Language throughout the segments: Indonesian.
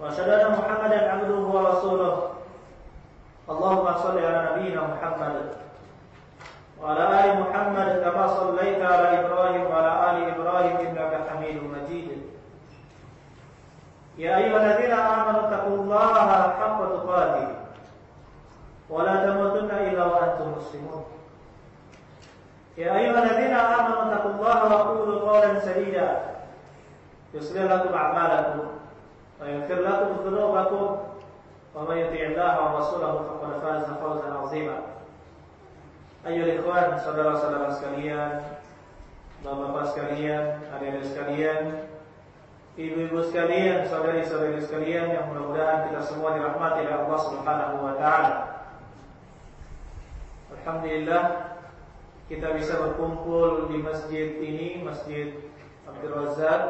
وأشهد أن محمدا عبده ورسوله. اللهم صل على نبينا محمد وعلى آل محمد كما صليت على إبراهيم وعلى آل إبراهيم إنك حميد مجيد. يا أيها الذين آمنوا اتقوا الله حق تقاته ولا تموتن إلا وأنتم مسلمون. يا أيها الذين آمنوا اتقوا الله وقولوا قولا سديدا. يصلح لكم أعمالكم. ويغفر لكم ذنوبكم ومن يطع الله ورسوله فقد فاز فوزا عظيما أيها الإخوان saudara-saudara sekalian Bapak-bapak sekalian, adik-adik sekalian Ibu-ibu sekalian, saudari-saudari sekalian yang mudah-mudahan kita semua dirahmati oleh Allah Subhanahu wa taala. Alhamdulillah kita bisa berkumpul di masjid ini, Masjid Abdul Razak.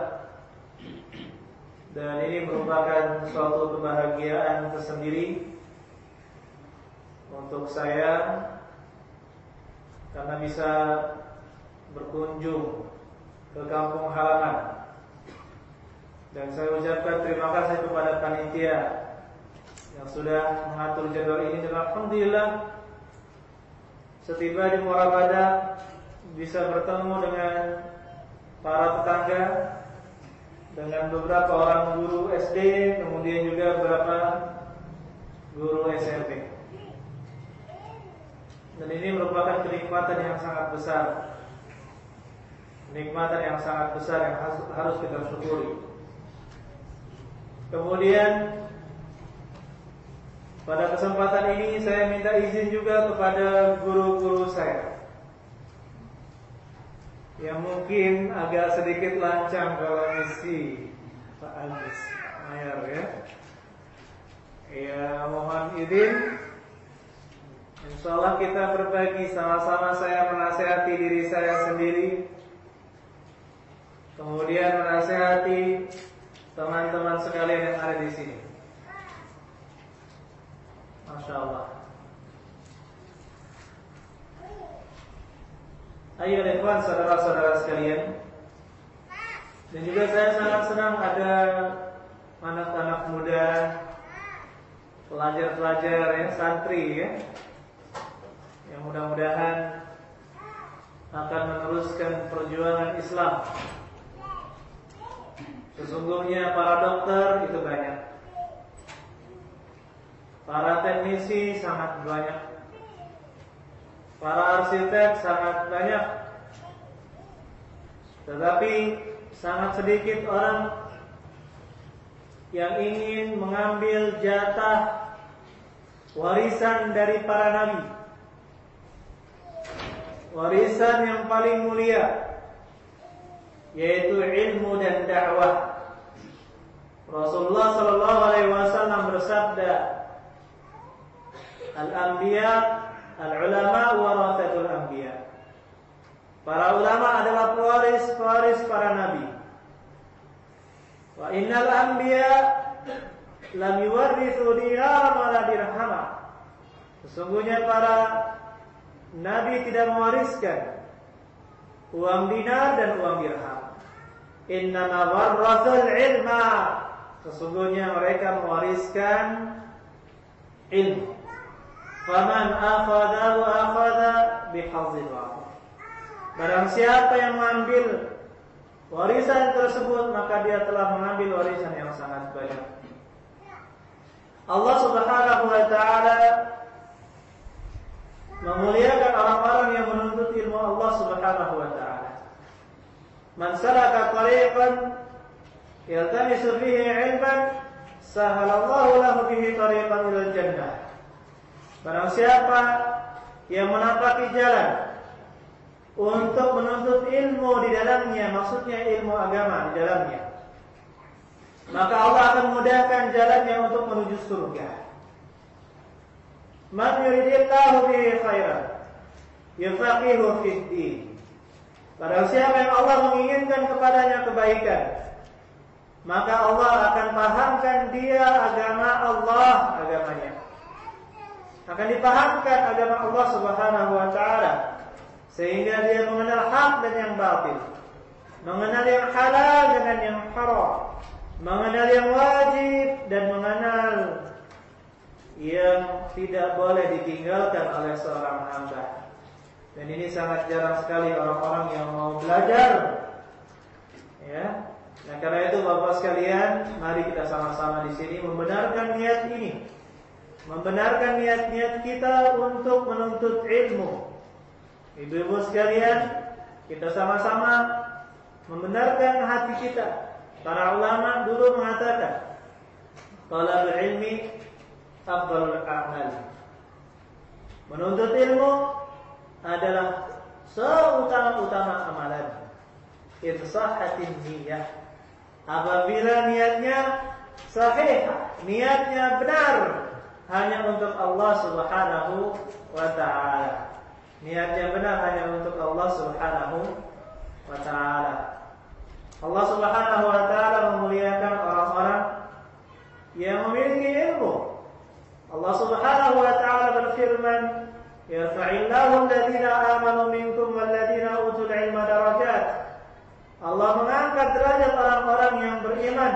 dan ini merupakan suatu kebahagiaan tersendiri untuk saya karena bisa berkunjung ke kampung halaman. Dan saya ucapkan terima kasih kepada panitia yang sudah mengatur jadwal ini dan alhamdulillah setiba di Muara bisa bertemu dengan para tetangga dengan beberapa orang guru SD kemudian juga beberapa guru SMP. Dan ini merupakan kenikmatan yang sangat besar. Kenikmatan yang sangat besar yang harus kita syukuri. Kemudian pada kesempatan ini saya minta izin juga kepada guru-guru saya yang mungkin agak sedikit lancang kalau misi Pak Agus Mayer ya. Ya mohon izin. Insya Allah kita berbagi sama-sama saya menasehati diri saya sendiri. Kemudian menasehati teman-teman sekalian yang ada di sini. Masya Allah Ayo ikhwan saudara-saudara sekalian. Dan juga saya sangat senang ada anak-anak muda Pelajar-pelajar ya, santri ya Yang mudah-mudahan akan meneruskan perjuangan Islam. Sesungguhnya para dokter itu banyak. Para teknisi sangat banyak Para arsitek sangat banyak. Tetapi sangat sedikit orang Yang ingin mengambil jatah Warisan dari para nabi. Warisan yang paling mulia Yaitu ilmu dan dakwah. Rasulullah Sallallahu Alaihi Wasallam bersabda Al-Anbiya Al-ulama warathatul anbiya. Para ulama adalah pewaris-pewaris para nabi. Wa innal anbiya lam yuwarrithu dinaran wala dirhama. Sesungguhnya para nabi tidak mewariskan uang dinar dan uang dirham. Innama warrathul ilma. Sesungguhnya mereka mewariskan ilmu. Faman akhadahu akhadha bihadzin Barang siapa yang mengambil warisan tersebut maka dia telah mengambil warisan yang sangat banyak. Allah Subhanahu wa taala memuliakan orang-orang yang menuntut ilmu Allah Subhanahu wa taala. Man salaka tariqan yaltamisu fihi ilman sahalallahu lahu bihi tariqan ila jannah. Barang siapa yang menapaki jalan untuk menuntut ilmu di dalamnya, maksudnya ilmu agama di dalamnya. maka Allah akan mudahkan jalannya untuk menuju surga. Man yuridillahu bihi khairan yufaqihu fid din. Pada siapa yang Allah menginginkan kepadanya kebaikan, maka Allah akan pahamkan dia agama Allah, agamanya. Akan dipahamkan agama Allah Subhanahu wa taala sehingga dia mengenal hak dan yang batil, mengenal yang halal dengan yang haram, mengenal yang wajib dan mengenal yang tidak boleh ditinggalkan oleh seorang hamba. Dan ini sangat jarang sekali orang-orang yang mau belajar. Ya. Nah, karena itu Bapak sekalian, mari kita sama-sama di sini membenarkan niat ini. Membenarkan niat-niat kita untuk menuntut ilmu. Ibu-ibu sekalian, kita sama-sama membenarkan hati kita. Para ulama dulu mengatakan, talabul ilmi afdalul a'mal. Menuntut ilmu adalah seutama-utama amalan. Irsahatin niyah. Apabila niatnya sahih, niatnya benar hanya untuk Allah Subhanahu wa taala. Niatnya benar hanya untuk Allah Subhanahu wa taala. Allah Subhanahu wa taala memuliakan orang-orang yang memiliki ilmu. Allah Subhanahu wa taala berfirman, Yarfa'illahu alladhina amanu minkum walladhina utul ilma darajat. Allah mengangkat derajat orang-orang yang beriman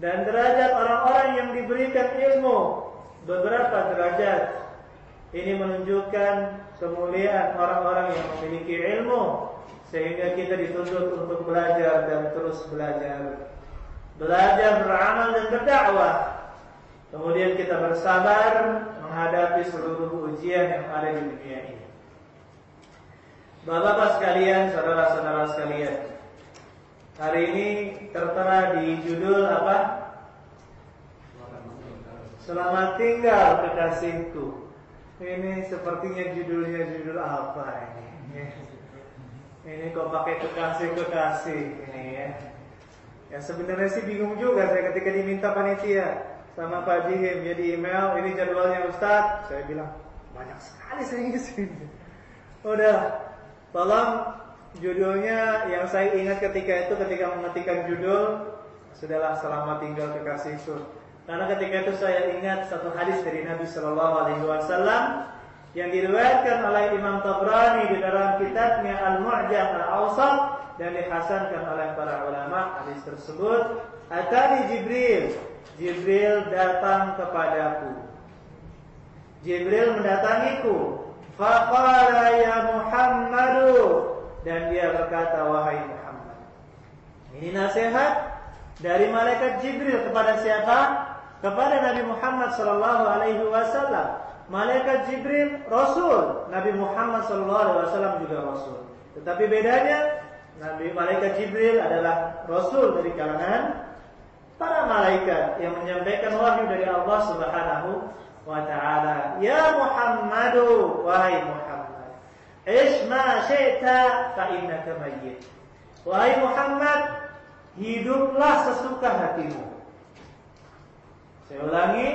dan derajat orang-orang yang diberikan ilmu beberapa derajat. Ini menunjukkan kemuliaan orang-orang yang memiliki ilmu sehingga kita dituntut untuk belajar dan terus belajar. Belajar beramal dan berdakwah. Kemudian kita bersabar menghadapi seluruh ujian yang ada di dunia ini. Bapak-bapak sekalian, saudara-saudara sekalian, hari ini tertera di judul apa? Selamat tinggal kekasihku. Ini sepertinya judulnya judul apa ini? Ini kok pakai kekasih-kekasih ini ya. Ya sebenarnya sih bingung juga saya ketika diminta panitia sama Pak Jihim ya di email ini jadwalnya Ustadz saya bilang banyak sekali saya ngisi udah tolong judulnya yang saya ingat ketika itu ketika mengetikkan judul sudahlah selamat tinggal kekasihku karena ketika itu saya ingat satu hadis dari Nabi Shallallahu Alaihi Wasallam yang diriwayatkan oleh Imam Tabrani di dalam kitabnya Al-Mu'jam Al-Awsat dan dihasankan oleh para ulama hadis tersebut Atani Jibril Jibril datang kepadaku. Jibril mendatangiku. Faqala ya Muhammadu dan dia berkata wahai Muhammad. Ini nasihat dari malaikat Jibril kepada siapa? Kepada Nabi Muhammad sallallahu alaihi wasallam. Malaikat Jibril rasul, Nabi Muhammad sallallahu alaihi wasallam juga rasul. Tetapi bedanya Nabi malaikat Jibril adalah rasul dari kalangan para malaikat yang menyampaikan wahyu dari Allah Subhanahu wa taala. Ya Muhammadu wahai Muhammad, isma syi'ta fa innaka mayyit. Wahai Muhammad, hiduplah sesuka hatimu. Saya ulangi,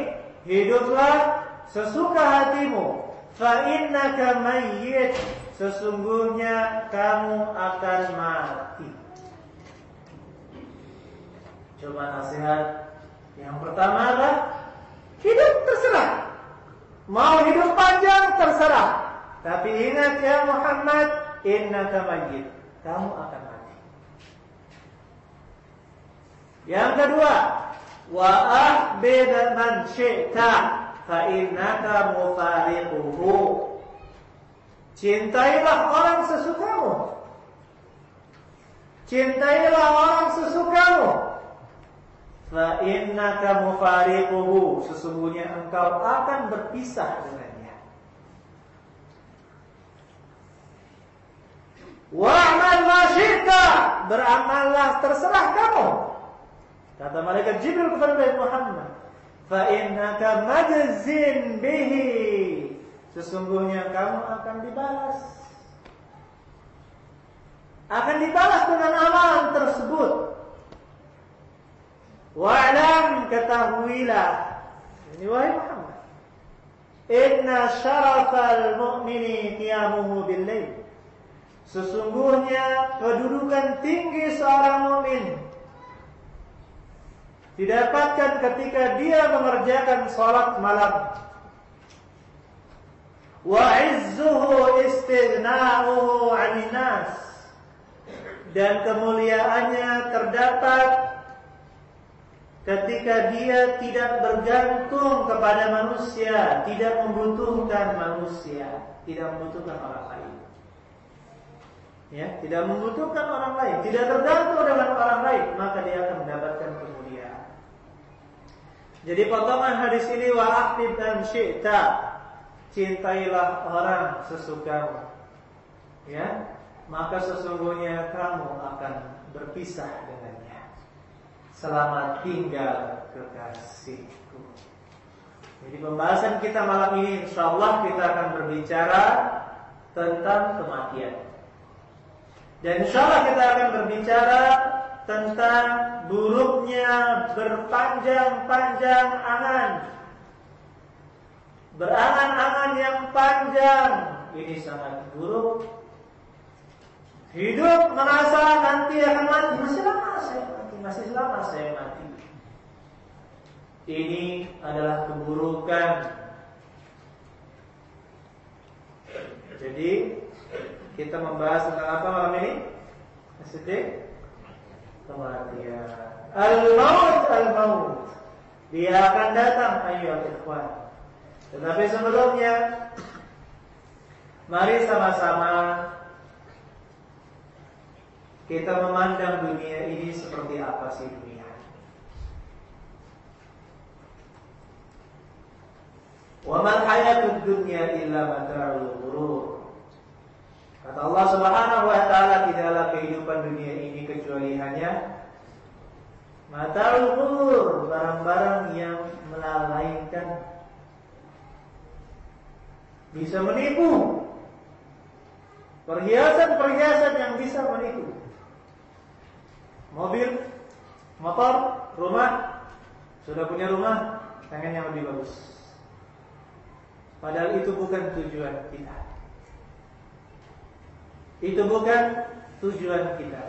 hiduplah sesuka hatimu. Fa innaka mayyit. Sesungguhnya kamu akan mati. Coba nasihat yang pertama adalah hidup terserah. Mau hidup panjang terserah. Tapi ingat ya Muhammad, innaka mayyit. Kamu akan mati. Yang kedua, man syi'ta fa innaka mufariquhu. Cintailah orang sesukamu. Cintailah orang sesukamu Fa innaka mufariquhu sesungguhnya engkau akan berpisah dengannya. Wa'mal ma syi'ta beramallah terserah kamu. Kata malaikat Jibril kepada Nabi Muhammad, fa innaka majzin bihi sesungguhnya kamu akan dibalas akan dibalas dengan amalan tersebut Wa'lam ketahuilah. Ini wahai Muhammad. Inna syarafal mu'mini qiyamuhu bil Sesungguhnya kedudukan tinggi seorang mukmin didapatkan ketika dia mengerjakan salat malam. Wa izzuhu istighna'uhu 'anil. Dan kemuliaannya terdapat ketika dia tidak bergantung kepada manusia, tidak membutuhkan manusia, tidak membutuhkan orang lain ya, tidak membutuhkan orang lain, tidak tergantung dengan orang lain, maka dia akan mendapatkan kemuliaan. Jadi potongan hadis ini wa dan syi'ta cintailah orang sesukamu. Ya, maka sesungguhnya kamu akan berpisah dengannya. Selamat tinggal kekasihku. Jadi pembahasan kita malam ini insya Allah kita akan berbicara tentang kematian. Dan insya Allah kita akan berbicara tentang buruknya berpanjang-panjang angan. Berangan-angan yang panjang. Ini sangat buruk. Hidup merasa nanti akan mati. Masih lama saya mati. Masih lama saya mati. Ini adalah keburukan. Jadi kita membahas tentang apa malam ini? Sedih kematian. Al-maut al-maut. Dia akan datang ayo ikhwan. Tetapi sebelumnya mari sama-sama kita memandang dunia ini seperti apa sih dunia. Wa man hayatud dunya illa mata'ul ghurur. Kata Allah Subhanahu wa taala tidaklah kehidupan dunia ini kecuali hanya mata ukur barang-barang yang melalaikan. Bisa menipu. Perhiasan-perhiasan yang bisa menipu. Mobil motor rumah. Sudah punya rumah pengen yang lebih bagus. Padahal itu bukan tujuan kita itu bukan tujuan kita.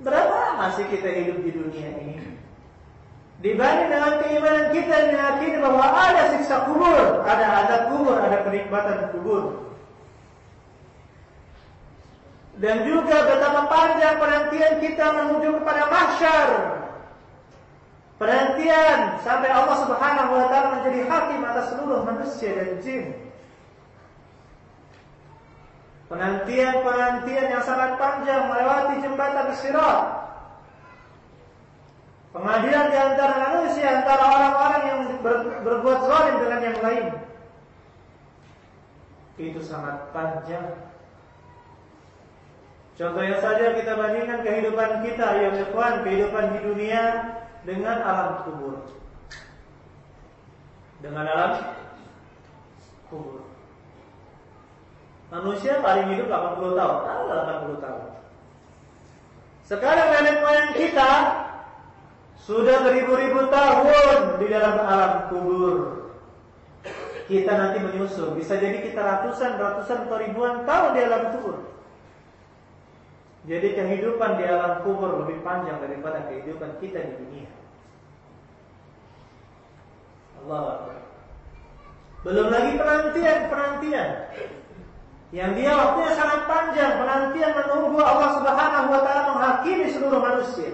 Berapa lama sih kita hidup di dunia ini? Dibanding dengan keimanan kita yang meyakini bahwa ada siksa kubur, ada azab kubur, ada kenikmatan kubur. Dan juga betapa panjang penantian kita menuju kepada mahsyar. Penantian sampai Allah Subhanahu wa taala menjadi hakim atas seluruh manusia dan jin. Penantian-penantian yang sangat panjang melewati jembatan Sirat. Pengadilan di antara manusia antara orang-orang yang ber, berbuat zalim dengan yang lain. Itu sangat panjang. Contohnya saja kita bandingkan kehidupan kita yang ikhwan, kehidupan di dunia dengan alam kubur. Dengan alam kubur. Manusia paling hidup 80 tahun. Tahu 80 tahun. Sekarang nenek moyang kita sudah beribu-ribu tahun di dalam alam kubur. Kita nanti menyusul. Bisa jadi kita ratusan, ratusan atau ribuan tahun di alam kubur. Jadi kehidupan di alam kubur lebih panjang daripada kehidupan kita di dunia. Allah Belum lagi penantian-penantian yang dia waktunya sangat panjang penantian menunggu Allah Subhanahu wa taala menghakimi seluruh manusia.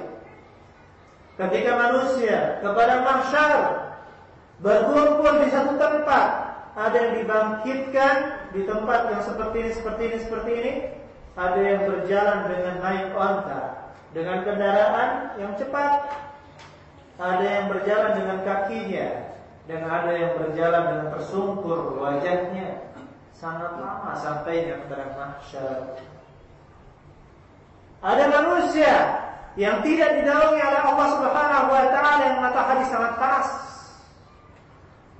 Ketika manusia kepada mahsyar berkumpul di satu tempat, ada yang dibangkitkan di tempat yang seperti ini, seperti ini, seperti ini, ada yang berjalan dengan naik onta, dengan kendaraan yang cepat, ada yang berjalan dengan kakinya, dan ada yang berjalan dengan tersungkur wajahnya, sangat lama sampainya kepada mahsyar. Ada manusia yang tidak didaungi oleh Allah Subhanahu wa taala yang matahari sangat panas.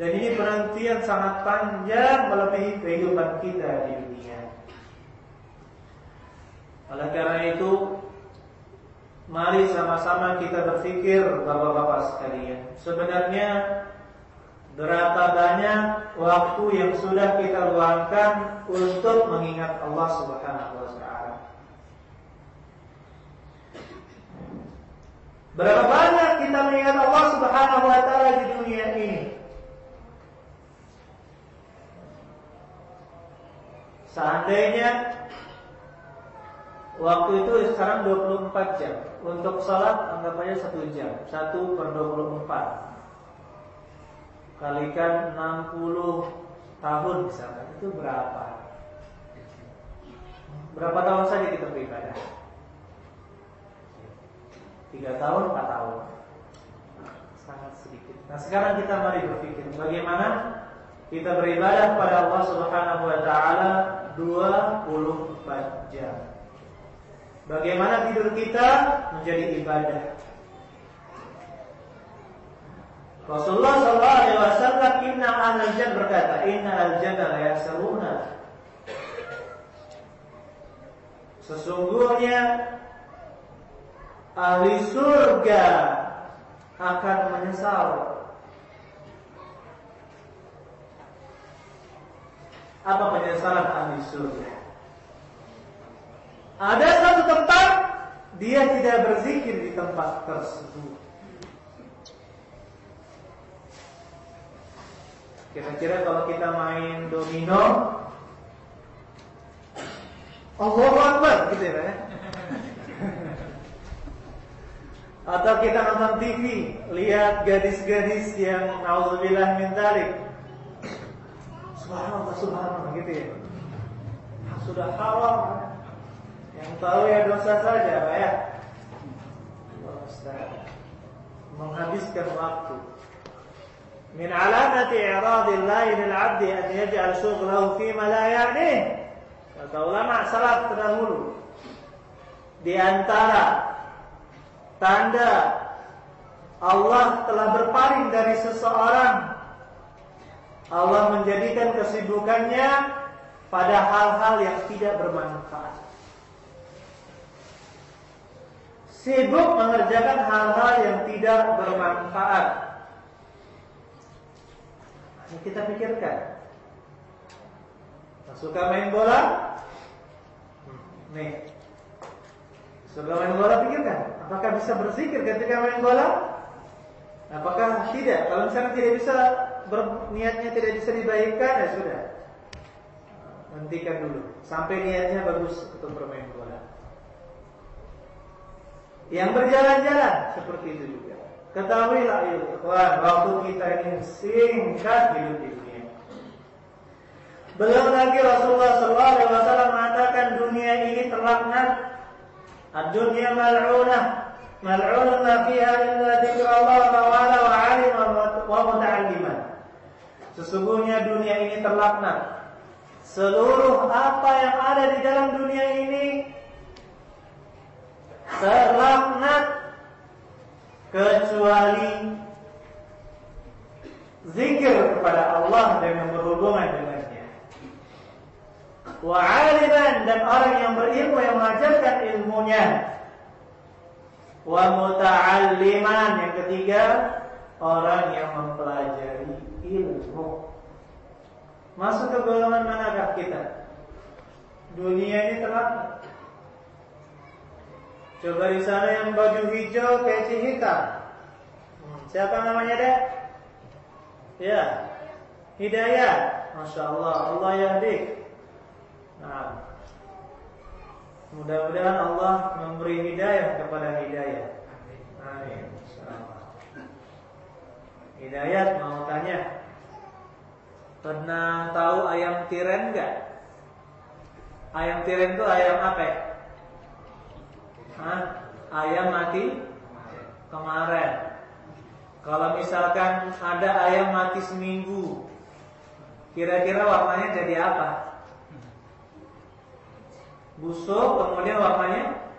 Dan ini penantian sangat panjang melebihi kehidupan kita di dunia. Oleh karena itu, Mari sama-sama kita berpikir Bapak-bapak sekalian Sebenarnya Berapa banyak waktu yang sudah kita luangkan Untuk mengingat Allah subhanahu wa ta'ala? Berapa banyak kita mengingat Allah subhanahu wa ta'ala di dunia ini? Seandainya Waktu itu sekarang 24 jam. Untuk sholat anggap aja 1 jam. 1 per 24 Kalikan 60 tahun misalkan Itu berapa? Berapa tahun saja kita beribadah? 3 tahun, 4 tahun Sangat sedikit Nah sekarang kita mari berpikir Bagaimana kita beribadah pada Allah subhanahu wa ta'ala 24 jam Bagaimana tidur kita menjadi ibadah. Rasulullah sallallahu alaihi wasallam inna al berkata, inna al jannah yasaluna. Sesungguhnya ahli surga akan menyesal. Apa penyesalan ahli surga? Ada satu tempat dia tidak berzikir di tempat tersebut. Kira-kira kalau kita main domino Allahu Akbar gitu ya. Atau kita nonton TV, lihat gadis-gadis yang nauzubillah min dzalik. Subhanallah, subhanallah gitu ya. Sudah haram yang tahu ya dosa saja, Pak ya. Menghabiskan waktu. Alamati i'radillahi lil 'abdi an yaj'al shughlahu fi ma la ya'nih. Kata ulama salaf terdahulu. Di antara tanda Allah telah berpaling dari seseorang Allah menjadikan kesibukannya pada hal-hal yang tidak bermanfaat. sibuk mengerjakan hal-hal yang tidak bermanfaat. Ini kita pikirkan. Suka main bola? Nih. Suka main bola pikirkan. Apakah bisa berzikir ketika main bola? Apakah tidak? Kalau misalnya tidak bisa berniatnya tidak bisa dibaikkan ya sudah. Hentikan dulu sampai niatnya bagus untuk bermain bola. Yang berjalan-jalan seperti itu juga. Ketahuilah ya ikhwan, waktu kita ini singkat hidup dunia. Belum lagi Rasulullah SAW mengatakan dunia ini terlaknat. Ad-dunya mal'unah. Mal'unah ma fiha illa dzikrullah ta'ala wa 'alim wa muta'alliman. Sesungguhnya dunia ini terlaknat. Seluruh apa yang ada di dalam dunia ini terlaknat kecuali zikir kepada Allah dan yang berhubungan dengannya. Wa dan orang yang berilmu yang mengajarkan ilmunya. Wa muta'alliman yang ketiga orang yang mempelajari ilmu. Masuk ke golongan manakah kita? Dunia ini terlaknat. Coba di sana yang baju hijau peci hitam. Hmm, siapa namanya dek? Ya, Hidayah. Masya Allah, Allah yahdi. Nah, mudah-mudahan Allah memberi hidayah kepada hidayah. Amin. Hidayat mau tanya, pernah tahu ayam tiren enggak? Ayam tiren itu ayam apa? Ya? Ayam mati kemarin. Kalau misalkan ada ayam mati seminggu, kira-kira warnanya jadi apa? Busuk, kemudian warnanya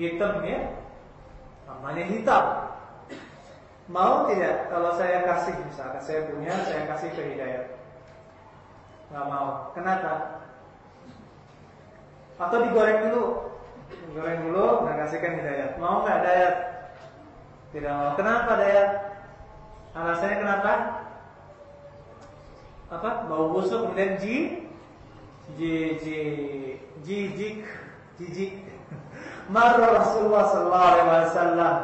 hitam ya, warnanya hitam. Mau tidak kalau saya kasih misalkan saya punya, saya kasih ke Hidayat? Gak mau. Kenapa? Atau digoreng dulu Goreng dulu, nggak kasihkan hidayat. Mau nggak dayat? Tidak mau. Kenapa dayat? Alasannya kenapa? Apa? Bau busuk kemudian ji, ji, ji, jijik, jijik. Marra Rasulullah Sallallahu Alaihi Wasallam.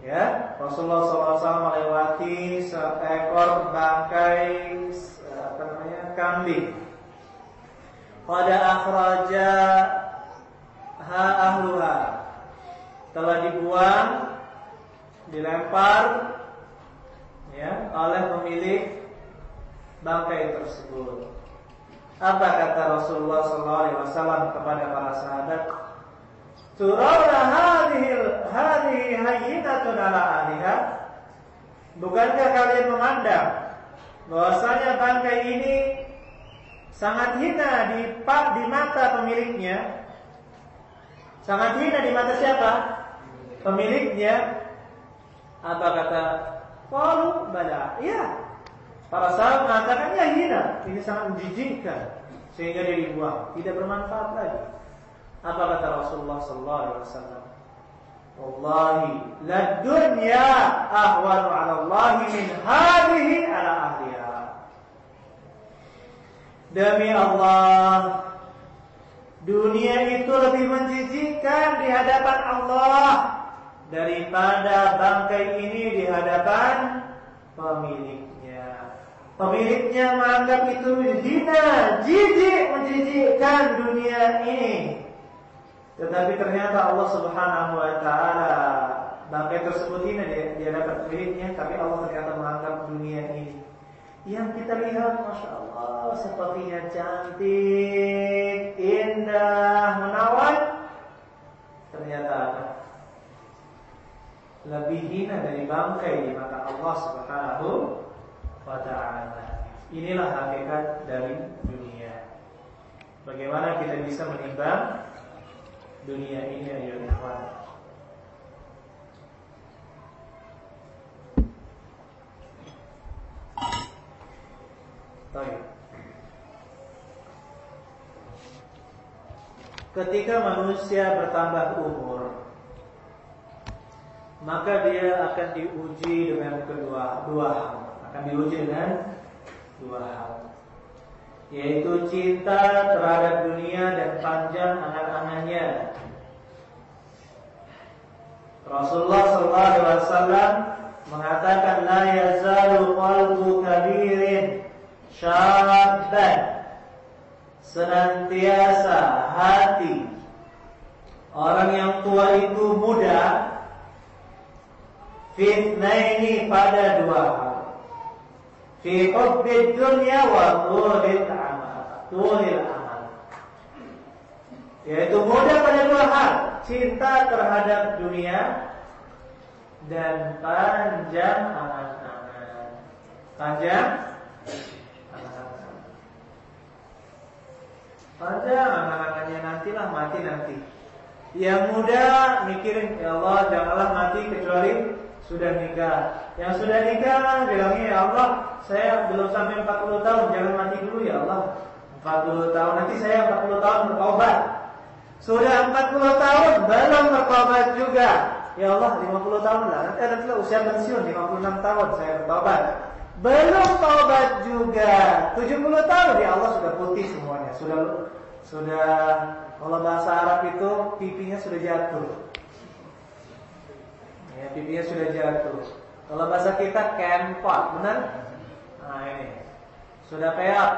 Ya, Rasulullah SAW melewati seekor bangkai apa namanya kambing. Pada akhraja ha ahluha telah dibuang, dilempar ya oleh pemilik bangkai tersebut. Apa kata Rasulullah SAW kepada para sahabat? Turawna hadhihi hadhihi hayyinatun ala ahliha. Bukankah kalian memandang bahwasanya bangkai ini sangat hina di di mata pemiliknya? Sangat hina di mata siapa? Pemiliknya. Apa kata? Qalu bala. Iya. Para sahabat mengatakan ya hina. Ini sangat menjijikkan sehingga dia dibuang, tidak bermanfaat lagi. Apa kata Rasulullah sallallahu alaihi wasallam? Wallahi la dunya ahwanu 'ala Allah min hadhihi 'ala ahliha. Demi Allah, dunia itu lebih menjijikkan di hadapan Allah daripada bangkai ini di hadapan pemiliknya. Pemiliknya menganggap itu hina, jijik, menjijikkan dunia ini. Tetapi ternyata Allah Subhanahu wa taala bangkai tersebut ini dia, dia dapat miliknya, tapi Allah ternyata menganggap dunia ini yang kita lihat Masya Allah sepertinya cantik, indah, menawan Ternyata apa? Lebih hina dari bangkai di mata Allah subhanahu wa ta'ala Inilah hakikat dari dunia Bagaimana kita bisa menimbang dunia ini ya ikhwan. Baik. Ketika manusia bertambah umur, maka dia akan diuji dengan kedua dua hal. Akan diuji dengan dua hal yaitu cinta terhadap dunia dan panjang anak-anaknya. Rasulullah SAW mengatakan la yazalu qalbu kabirin syabban senantiasa hati. Orang yang tua itu muda. Fitnaini pada dua hal. Fi hubbi dunya wa tulil amal. Amal. Yaitu mudah pada dua hal. Cinta terhadap dunia dan panjang angan-angan panjang angan-angan panjang angan-angannya nantilah mati nanti yang muda mikirin ya Allah janganlah mati kecuali sudah nikah. Yang sudah nikah bilangnya ya Allah, saya belum sampai 40 tahun, jangan mati dulu ya Allah. 40 tahun nanti saya 40 tahun bertobat. Sudah 40 tahun belum bertobat juga. Ya Allah 50 tahun lah. Nanti ada usia pensiun 56 tahun saya bertobat. Belum tobat juga. 70 tahun ya Allah sudah putih semuanya. Sudah sudah kalau bahasa Arab itu pipinya sudah jatuh. Ya, pipinya sudah jatuh. Kalau bahasa kita kempot, benar? Nah ini sudah peot.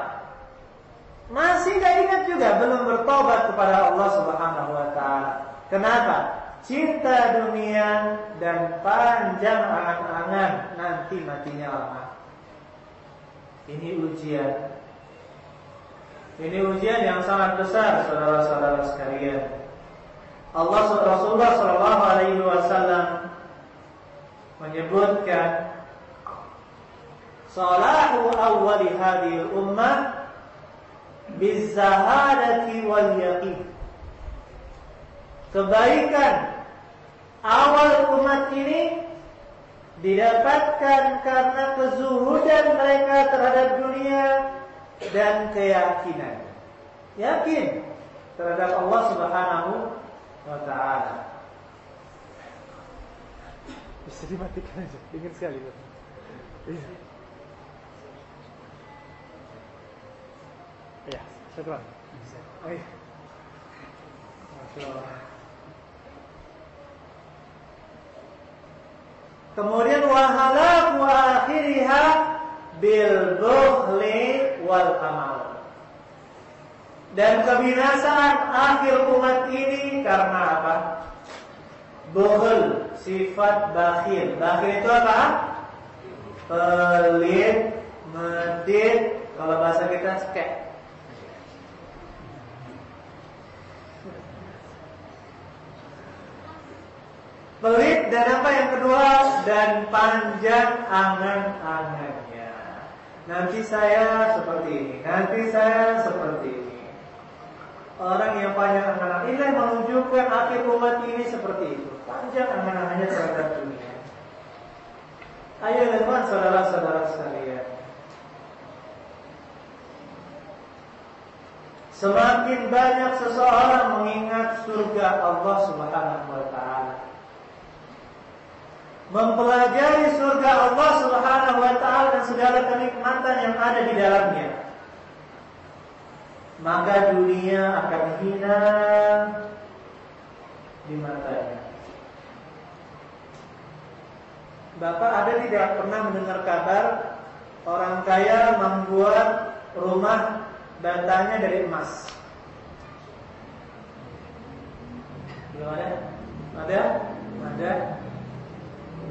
Masih gak ingat juga belum bertobat kepada Allah Subhanahu Wa Taala. Kenapa? Cinta dunia dan panjang angan-angan nanti matinya lama. Ini ujian. Ini ujian yang sangat besar, saudara-saudara sekalian. Allah Rasulullah Shallallahu Alaihi Wasallam menyebutkan salahu awwali hadhihi ummah bizahadati wal yaqin kebaikan awal umat ini didapatkan karena kezuhudan mereka terhadap dunia dan keyakinan yakin terhadap Allah Subhanahu wa taala. Bisa dimatikan aja, ingin sekali. Iya. Iya, satu lagi. Oh, iya. Masya Allah. Kemudian wahalak wa bil bukhli wal amal. Dan kebinasaan akhir umat ini karena apa? Bukhl, sifat bakhil. Bakhil itu apa? Pelit, medit, kalau bahasa kita skek. Pelit dan apa yang kedua dan panjang angan-angannya. Nanti saya seperti ini, nanti saya seperti ini. Orang yang panjang angan-angan ini menunjukkan akhir umat ini seperti itu. Panjang angan-angannya terhadap dunia. Ayo teman saudara-saudara sekalian. Semakin banyak seseorang mengingat surga Allah Subhanahu wa taala mempelajari surga Allah Subhanahu wa taala dan segala kenikmatan yang ada di dalamnya. Maka dunia akan hina di matanya. Bapak ada tidak pernah mendengar kabar orang kaya membuat rumah batanya dari emas? Belum ada? Ada? Ada?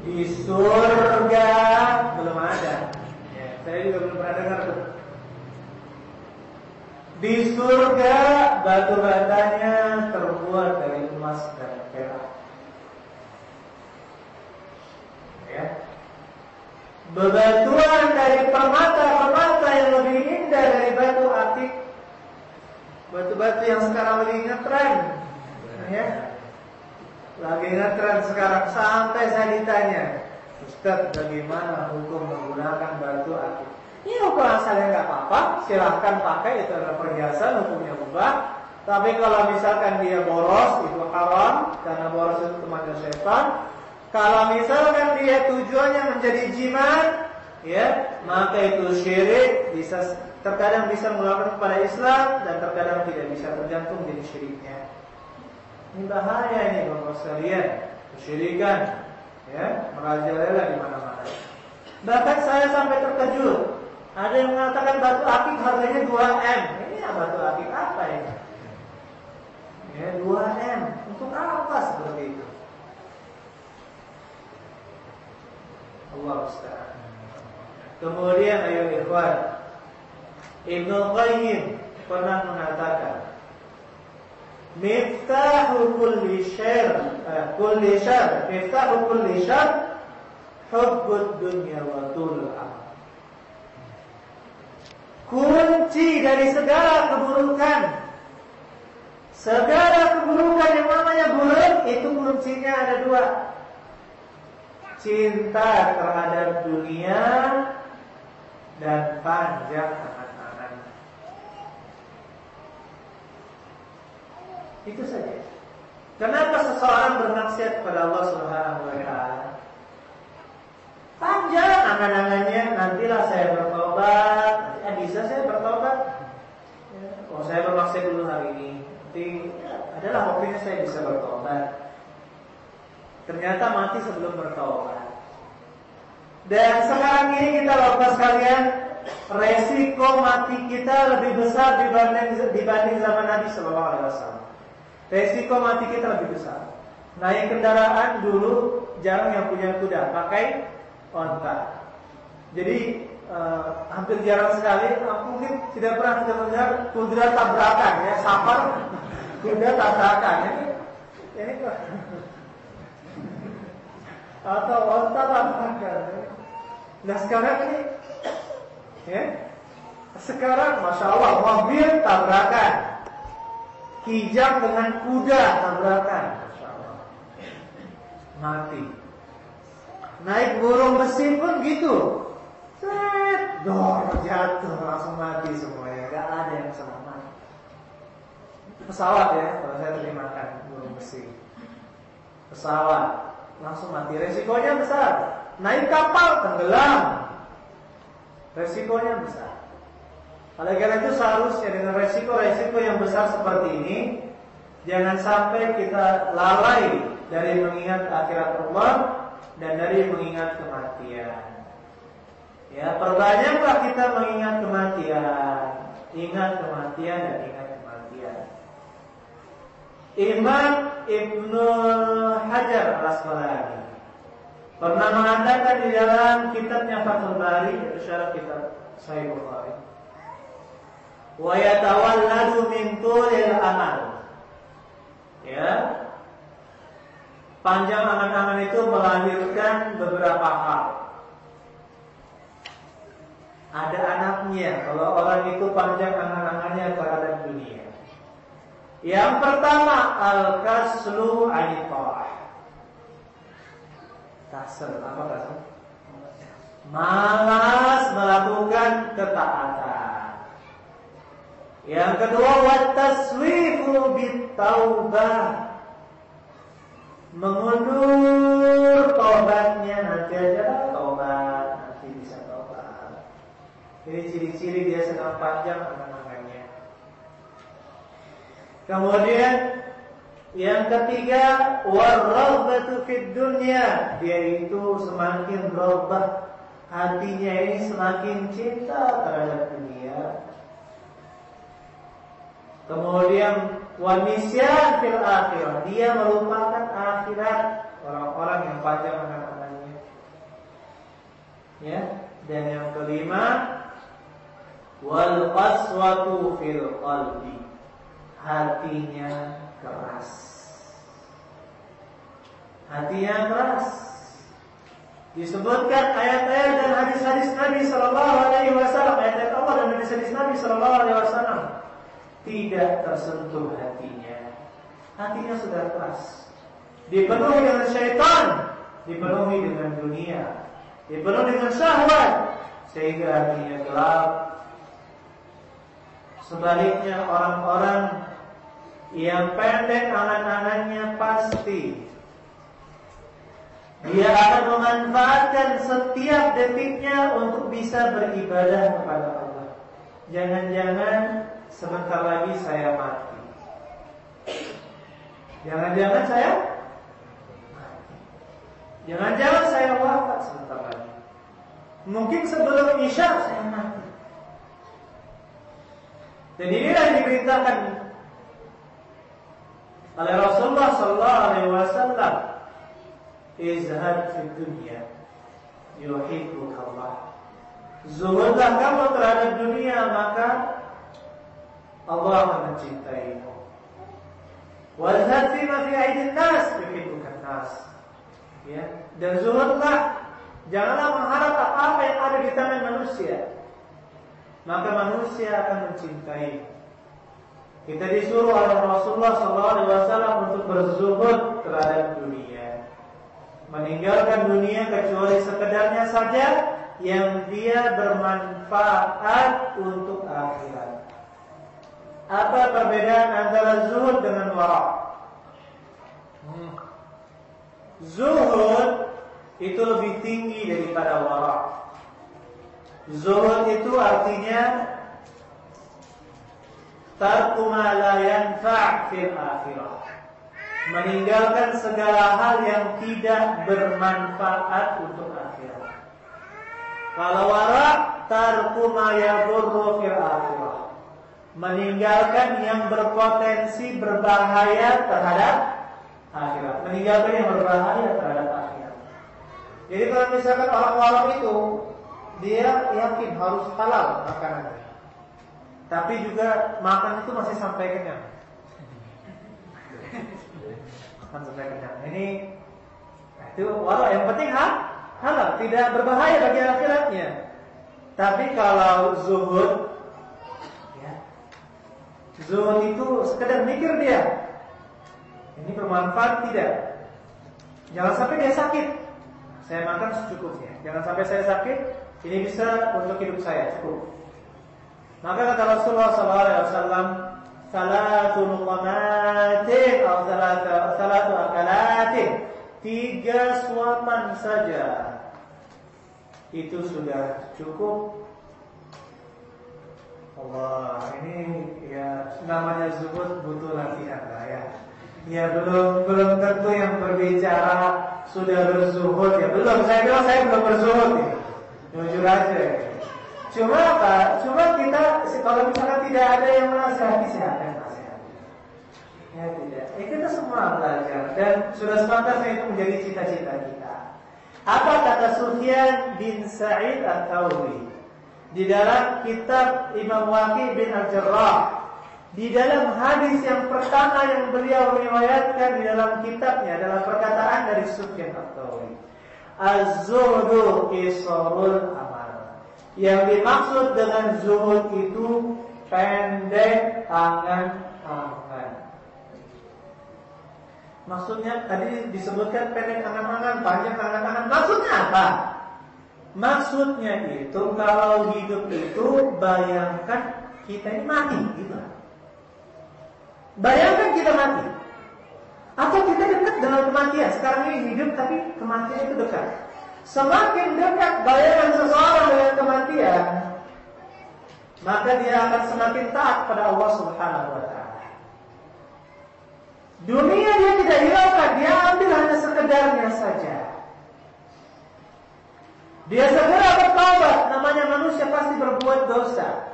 Di surga belum ada. Ya, saya juga belum pernah dengar tuh. Di surga batu batanya terbuat dari emas dan perak. Ya. Bebatuan dari permata-permata yang lebih indah dari batu akik. Batu-batu yang sekarang lagi ngetren. Ya lagi ngetren sekarang sampai saya ditanya, Ustaz bagaimana hukum menggunakan batu akik? Ini hukum asalnya nggak apa-apa, silahkan pakai itu adalah perhiasan hukumnya ubah. Tapi kalau misalkan dia boros itu haram karena boros itu temannya setan. Kalau misalkan dia tujuannya menjadi jimat, ya maka itu syirik bisa terkadang bisa mengeluarkan kepada Islam dan terkadang tidak bisa tergantung dari syiriknya. Ini bahaya ini Bapak sekalian. Kesyirikan ya, merajalela di mana-mana. Bahkan saya sampai terkejut. Ada yang mengatakan batu akik harganya 2M. Ini ya batu akik apa ini? Ya, 2M. Untuk apa seperti itu? Allah Ustaz. Kemudian ayo ikhwan. Ibnu Qayyim pernah mengatakan Miftahu kulli syar kulli syar Miftahu kulli syar Hubbud dunya wa tul Kunci dari segala keburukan Segala keburukan yang namanya buruk Itu kuncinya ada dua. Cinta terhadap dunia Dan panjang Itu saja. Kenapa seseorang bermaksiat kepada Allah Subhanahu wa taala? Panjang angan-angannya, nantilah saya bertobat, eh, bisa saya bertobat. Ya, oh saya bermaksiat dulu hari ini, nanti ya, adalah waktunya saya bisa bertobat. Ternyata mati sebelum bertobat. Dan sekarang ini kita bapak sekalian resiko mati kita lebih besar dibanding dibanding zaman Nabi Shallallahu Alaihi Wasallam. Resiko mati kita lebih besar. Naik kendaraan dulu jarang yang punya kuda, pakai onta. Jadi uh, hampir jarang sekali, uh, mungkin tidak pernah kita melihat kuda tabrakan ya, safar kuda tabrakan. Ini, ini atau onta tabrakan. Nah sekarang ini, ya, sekarang masya Allah mobil tabrakan kijang dengan kuda tabrakan. Mati. Naik burung besi pun gitu. Set, dor jatuh langsung mati semuanya. Gak ada yang sama mati. Pesawat ya, kalau saya terjemahkan burung mesin. Pesawat langsung mati. Resikonya besar. Naik kapal tenggelam. Resikonya besar. Oleh karena itu seharusnya dengan resiko-resiko yang besar seperti ini Jangan sampai kita lalai dari mengingat akhirat Allah dan dari mengingat kematian. Ya, perbanyaklah kita mengingat kematian, ingat kematian dan ingat kematian. Imam Ibnu Hajar Al-Asqalani pernah mengatakan di dalam kitabnya Fathul Bari yaitu syarah kitab Sahih Bukhari. Wa yatawalladu min tulil amal ya panjang angan-angan itu melahirkan beberapa hal. Ada anaknya kalau orang itu panjang angan-angannya terhadap dunia. Yang pertama al-kaslu anitah. Kasel apa kasel? Malas melakukan ketaatan. Yang kedua wataswifu bitaubah mengundur tobatnya nanti aja tobat nanti bisa tobat. Ini ciri-ciri dia sedang panjang angan-angannya. Kemudian yang ketiga warabatu fid dunya. Dia itu semakin robah hatinya ini semakin cinta terhadap dunia Kemudian wanisyan fil akhirah. Dia melupakan akhirat orang-orang yang panjang anak-anaknya. Ya. Dan yang kelima wal qaswatu fil qalbi. Hatinya keras. Hatinya keras. Disebutkan ayat-ayat dan hadis-hadis Nabi sallallahu alaihi wasallam, ayat-ayat Allah dan hadis-hadis Nabi sallallahu alaihi wasallam tidak tersentuh hatinya. Hatinya sudah keras. Dipenuhi dengan syaitan, dipenuhi dengan dunia, dipenuhi dengan syahwat, sehingga hatinya gelap. Sebaliknya orang-orang yang pendek angan-angannya pasti dia akan memanfaatkan setiap detiknya untuk bisa beribadah kepada Allah. Jangan-jangan sebentar lagi saya mati. Jangan-jangan saya mati. Jangan-jangan saya wafat sebentar lagi. Mungkin sebelum Isya saya mati. Dan inilah yang diberitakan oleh Rasulullah sallallahu alaihi wasallam, "Izhad fi dunya yuhibbuka Allah." Zuhudlah kamu terhadap dunia maka Allah mencintaimu. Wazhad fima fi aidin nas yuhibbukan nas. Ya, dan zuhudlah janganlah mengharap apa-apa yang ada di tangan manusia. Maka manusia akan mencintai. Kita disuruh oleh Rasulullah SAW untuk berzuhud terhadap dunia. Meninggalkan dunia kecuali sekedarnya saja yang dia bermanfaat untuk akhirat. Apa perbedaan antara zuhud dengan wara? Zuhud itu lebih tinggi daripada wara. Zuhud itu artinya tarku fil akhirah. Meninggalkan segala hal yang tidak bermanfaat untuk akhirat. Kalau wara tarku ma fil akhirah meninggalkan yang berpotensi berbahaya terhadap akhirat. Meninggalkan yang berbahaya terhadap akhirat. Jadi kalau misalkan orang walau itu dia yakin harus halal makanannya. Tapi juga makan itu masih sampai kenyang. Makan sampai kenyang. Ini itu walau yang penting ha, halal, tidak berbahaya bagi akhiratnya. Tapi kalau zuhud Zuhud itu sekedar mikir dia. Ini bermanfaat tidak? Jangan sampai dia sakit. Saya makan secukupnya. Jangan sampai saya sakit. Ini bisa untuk hidup saya cukup. Maka kata Rasulullah SAW, salatu salatu akalatin. Tiga suapan saja itu sudah cukup. Allah, ini ya namanya zuhud butuh latihan lah ya. Ya belum belum tentu yang berbicara sudah berzuhud ya belum. Saya bilang saya belum berzuhud ya. Jujur aja. Cuma apa? Cuma kita kalau misalkan tidak ada yang menasihati siapa yang menasihati? Ya tidak. Ya, kita semua belajar dan sudah sepantasnya itu menjadi cita-cita kita. Apa kata Sufyan bin Sa'id At-Tawri di dalam kitab Imam Waqi bin Al-Jarrah di dalam hadis yang pertama yang beliau riwayatkan di dalam kitabnya adalah perkataan dari Sufyan At-Tawri. Az-zuhdu isarul amal. Yang dimaksud dengan zuhud itu pendek angan-angan. Maksudnya tadi disebutkan pendek angan-angan, panjang angan-angan. Maksudnya apa? Maksudnya itu kalau hidup itu bayangkan kita ini mati gitu. Bayangkan kita mati. Atau kita dekat dengan kematian. Sekarang ini hidup tapi kematian itu dekat. Semakin dekat bayangan seseorang dengan kematian, maka dia akan semakin taat pada Allah Subhanahu wa taala. Dunia dia tidak hiraukan, dia ambil hanya sekedarnya saja. Dia segera bertobat, namanya manusia pasti berbuat dosa.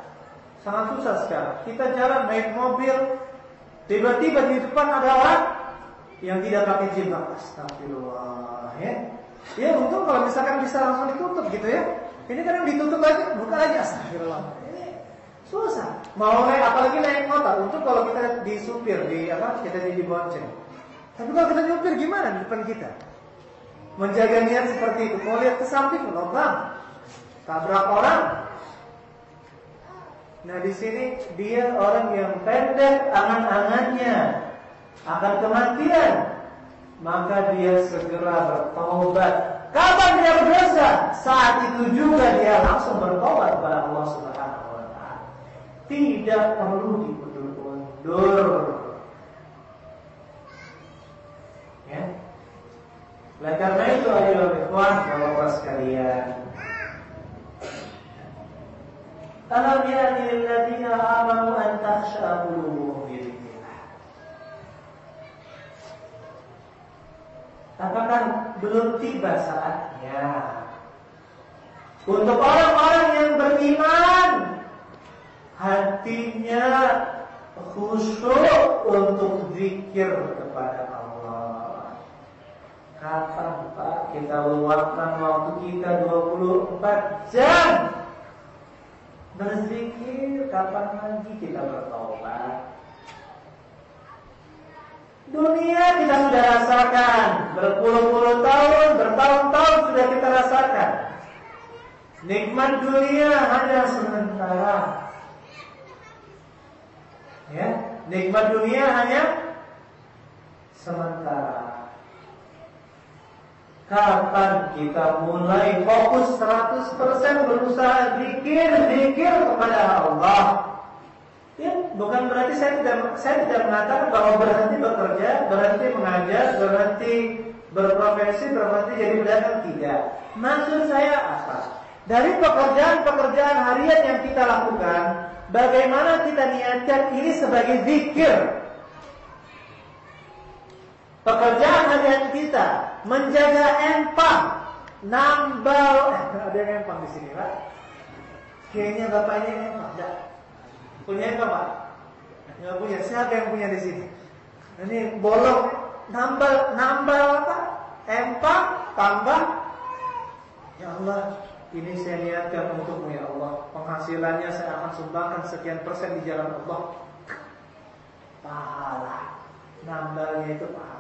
Sangat susah sekarang. Kita jalan naik mobil, tiba-tiba di depan ada orang yang tidak pakai jilbab. Astagfirullah, ya. Ya untung kalau misalkan bisa langsung ditutup gitu ya. Ini yang ditutup aja, buka lagi astagfirullah. Ini susah. Mau naik apalagi naik motor. Untuk kalau kita di supir di apa kita di bonceng. Tapi kalau kita nyupir gimana di depan kita? Menjaga niat seperti itu. Mau lihat ke samping lobang. Tabrak orang. Nah di sini dia orang yang pendek angan-angannya akan kematian, maka dia segera bertobat. Kapan dia berdosa? Saat itu juga dia langsung bertobat kepada Allah Subhanahu wa taala. Tidak perlu diundur-undur. Ya. Oleh karena itu ayo ikhwan bapak sekalian. Alam yani lil ladina amanu an takhsha qulubuhum Apakah belum tiba saatnya untuk orang-orang yang beriman hatinya khusyuk untuk zikir kepada Allah. Kapan Pak? Kita luangkan waktu kita 24 jam. Berzikir? Kapan lagi kita bertobat? Dunia kita sudah rasakan. Berpuluh-puluh tahun, bertahun-tahun sudah kita rasakan. Nikmat dunia hanya sementara. Ya, nikmat dunia hanya sementara Kapan kita mulai fokus 100% berusaha zikir, zikir kepada Allah Ya, bukan berarti saya tidak saya tidak mengatakan bahwa berhenti bekerja, berhenti mengajar, berhenti berprofesi, berhenti jadi pedagang tidak. Maksud saya apa? Dari pekerjaan-pekerjaan harian yang kita lakukan, bagaimana kita niatkan ini sebagai zikir? Pekerjaan harian kita menjaga empang, nambal. Eh, ada yang empang di sini, Pak? Kayaknya bapaknya empang, enggak? Punya apa Pak? Enggak punya. Siapa yang punya di sini? Ini bolong, nambal, nambal apa? Empang, tambah. Ya Allah, ini saya niatkan untukmu ya Allah. Penghasilannya saya akan sumbangkan sekian persen di jalan Allah. Pahala. Nambalnya itu pahala.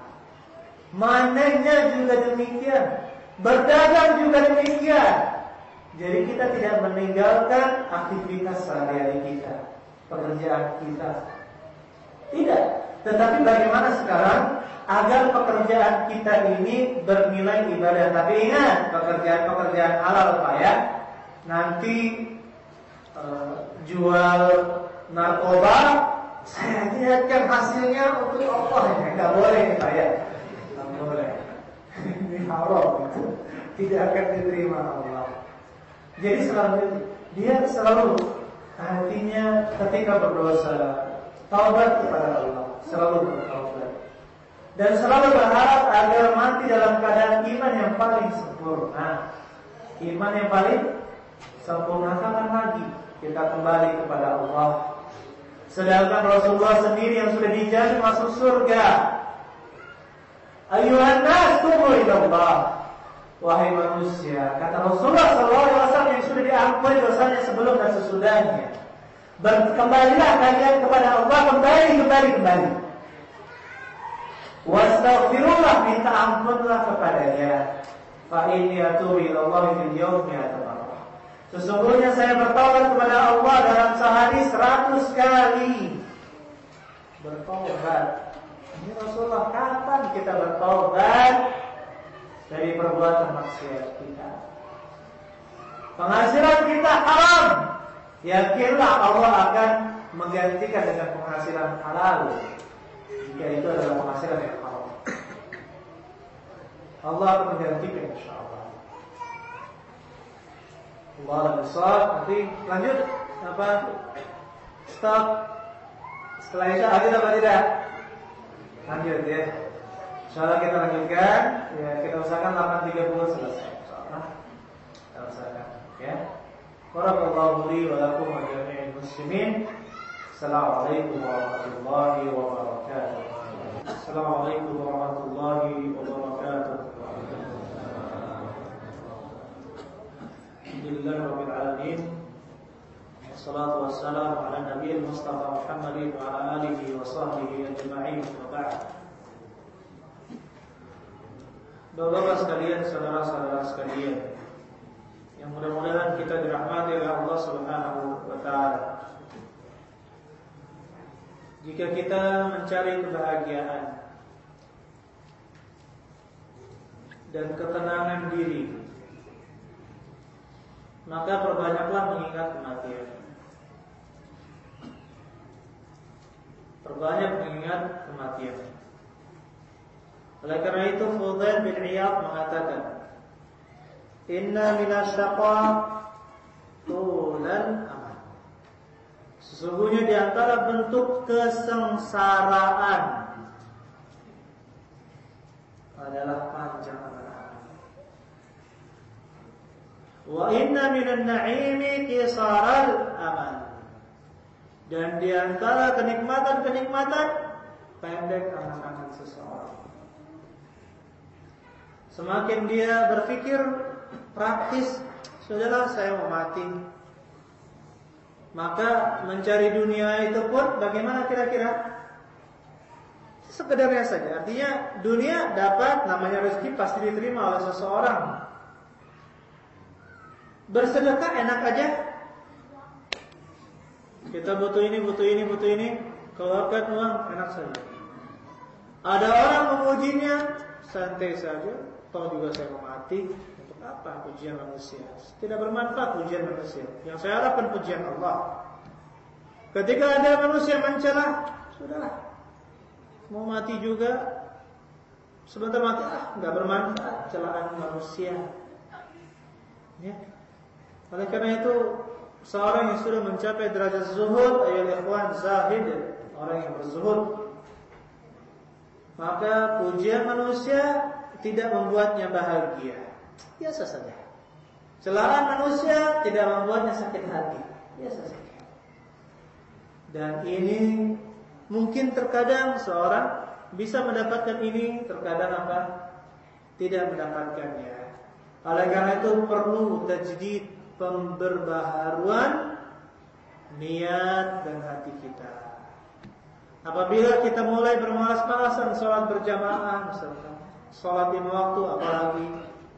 Manehnya juga demikian. Berdagang juga demikian. Jadi kita tidak meninggalkan aktivitas sehari-hari kita pekerjaan kita. Tidak. Tetapi bagaimana sekarang agar pekerjaan kita ini bernilai ibadah. Tapi ingat, pekerjaan-pekerjaan halal Pak ya. Nanti uh, jual narkoba Saya niatkan hasilnya untuk Allah ya, nggak boleh saya, nggak boleh. Ini haram itu tidak akan diterima Allah. Jadi selalu dia selalu hatinya ketika berdosa taubat kepada Allah, selalu bertaubat. Dan selalu berharap agar mati dalam keadaan iman yang paling sempurna. Iman yang paling sempurna kapan lagi kita kembali kepada Allah. Sedangkan Rasulullah sendiri yang sudah dijamin masuk surga. Ayuhan nas tubu Allah. Wahai manusia, kata Rasulullah SAW yang sudah diampuni dosanya sebelum dan sesudahnya. Berkembalilah kalian kepada Allah kembali, kembali, kembali. Wastaghfirullah minta ampunlah kepadanya. Fa inni atubu Allah fil yawmi Sesungguhnya saya bertobat kepada Allah dalam sehari seratus kali. Bertobat. Ini Rasulullah kapan kita bertobat dari perbuatan maksiat kita? Penghasilan kita haram. Yakinlah Allah akan menggantikan dengan penghasilan halal. Jika itu adalah penghasilan yang haram. Allah akan menggantikan insya Allah besar nanti lanjut apa stop setelah itu habis apa tidak Lanjut ya. Insyaallah kita lanjutkan. Ya, kita usahakan 8.30 selesai. Soalnya, Kita usahakan ya. warahmatullahi li wa lakum wa jami'il muslimin. Assalamualaikum warahmatullahi wabarakatuh. Assalamualaikum warahmatullahi wabarakatuh. Alhamdulillah rabbil. والصلاة والسلام على النبي المصطفى محمد وعلى آله وصحبه أجمعين وبعد Bapak-bapak sekalian, saudara-saudara sekalian Yang mudah-mudahan kita dirahmati oleh Allah subhanahu wa ta'ala Jika kita mencari kebahagiaan Dan ketenangan diri maka perbanyaklah mengingat kematian. Perbanyak mengingat kematian. Oleh karena itu Fudail bin Iyad mengatakan, Inna minasyaqa tulan aman. Sesungguhnya di antara bentuk kesengsaraan adalah panjang Wa inna minan na'imi kisaral aman. Dan di antara kenikmatan-kenikmatan pendek angan-angan seseorang. Semakin dia berpikir praktis, sudahlah saya mau mati. Maka mencari dunia itu pun bagaimana kira-kira? Sekedarnya saja. Artinya dunia dapat namanya rezeki pasti diterima oleh seseorang. Bersedekah enak aja. Kita butuh ini, butuh ini, butuh ini. Keluarkan uang, enak saja. Ada orang mengujinya, santai saja. Toh juga saya mau mati. Untuk apa pujian manusia? Tidak bermanfaat pujian manusia. Yang saya harapkan pujian Allah. Ketika ada manusia mencela, sudahlah. Mau mati juga, sebentar mati ah nggak bermanfaat celaan manusia. Ya, oleh karena itu seorang yang sudah mencapai derajat zuhud ayat ikhwan zahid, orang yang berzuhud maka pujian manusia tidak membuatnya bahagia. Biasa saja. Celaan manusia tidak membuatnya sakit hati. Biasa saja. Dan ini mungkin terkadang seorang bisa mendapatkan ini, terkadang apa? Tidak mendapatkannya. Oleh karena itu perlu tajdid pemberbaharuan niat dan hati kita. Apabila kita mulai bermalas-malasan sholat berjamaah, misalkan sholat lima waktu, apalagi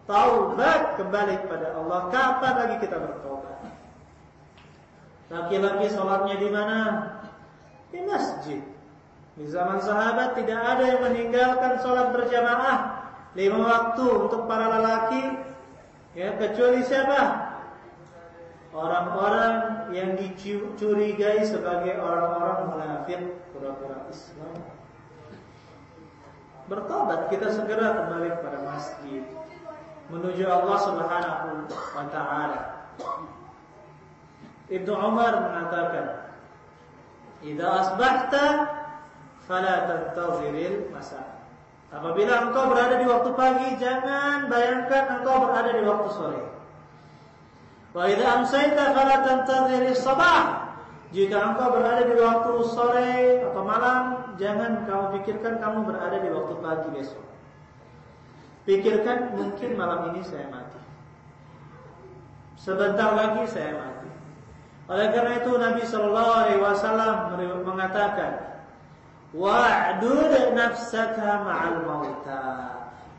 taubat kembali kepada Allah. Kapan lagi kita bertobat? Laki-laki sholatnya di mana? Di masjid. Di zaman sahabat tidak ada yang meninggalkan sholat berjamaah lima waktu untuk para lelaki, ya kecuali siapa? Orang-orang yang dicurigai sebagai orang-orang munafik pura-pura Islam. Bertobat kita segera kembali kepada masjid menuju Allah Subhanahu wa taala. Ibnu Umar mengatakan, "Idza asbahta fala tantaziril masa." Apabila engkau berada di waktu pagi, jangan bayangkan engkau berada di waktu sore. Wa idza amsayta fala tantaziril sabah. Jika engkau berada di waktu sore atau malam, jangan kau pikirkan kamu berada di waktu pagi besok. Pikirkan mungkin malam ini saya mati. Sebentar lagi saya mati. Oleh karena itu Nabi Shallallahu Alaihi Wasallam mengatakan, Wa'dud nafsaka ma'al mauta.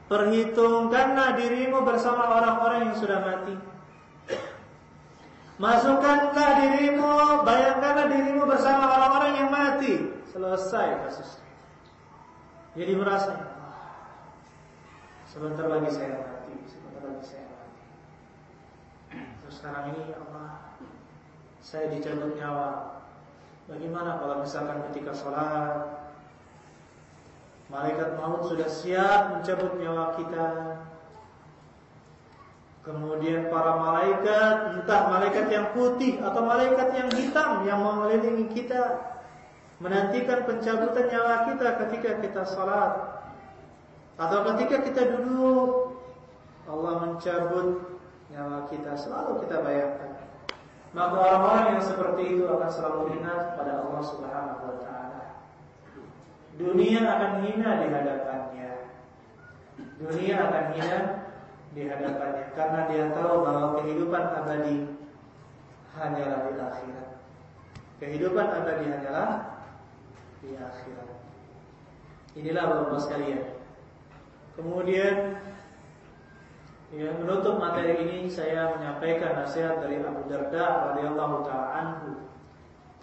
Perhitungkanlah dirimu bersama orang-orang yang sudah mati. Masukkanlah dirimu, bayangkanlah dirimu bersama orang-orang yang mati. Selesai kasusnya. Jadi merasa, sebentar lagi saya mati, sebentar lagi saya mati. Terus sekarang ini Allah, saya dicabut nyawa. Bagaimana kalau misalkan ketika sholat Malaikat maut sudah siap mencabut nyawa kita Kemudian para malaikat Entah malaikat yang putih Atau malaikat yang hitam Yang mengelilingi kita Menantikan pencabutan nyawa kita Ketika kita sholat Atau ketika kita duduk Allah mencabut nyawa kita Selalu kita bayangkan. Maka orang-orang yang seperti itu Akan selalu ingat pada Allah subhanahu wa ta'ala. Dunia akan hina di hadapannya. Dunia akan hina di hadapannya karena dia tahu bahwa kehidupan abadi hanyalah di akhirat. Kehidupan abadi hanyalah di akhirat. Inilah Bapak sekalian. Kemudian ya, menutup materi ini saya menyampaikan nasihat dari Abu Darda radhiyallahu taala anhu.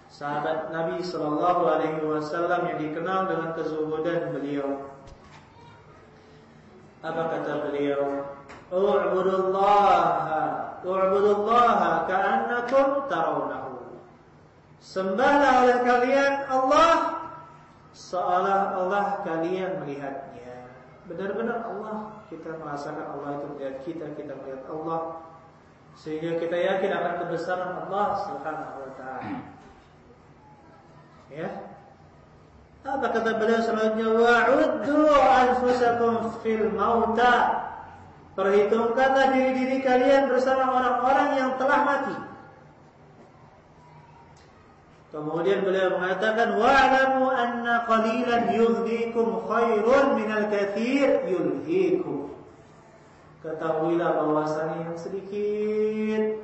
Sahabat Nabi Shallallahu alaihi wasallam yang dikenal dengan kezuhudan beliau. Apa kata beliau? U'budullaha U'budullaha ka'annakum tarawnahu. Sembahlah oleh kalian Allah Seolah Allah kalian melihatnya. Benar-benar Allah Kita merasakan Allah itu melihat kita Kita melihat Allah. Sehingga kita yakin akan kebesaran Allah Subhanahu wa ta'ala. Ya. Apa kata beliau selanjutnya? Wa'uddu anfusakum fil mauta Perhitungkanlah diri-diri kalian bersama orang-orang yang telah mati. Kemudian beliau mengatakan wa'lamu anna qalilan yuhdikum khairun minal katsir yulhikum. Ketahuilah bahwasanya yang sedikit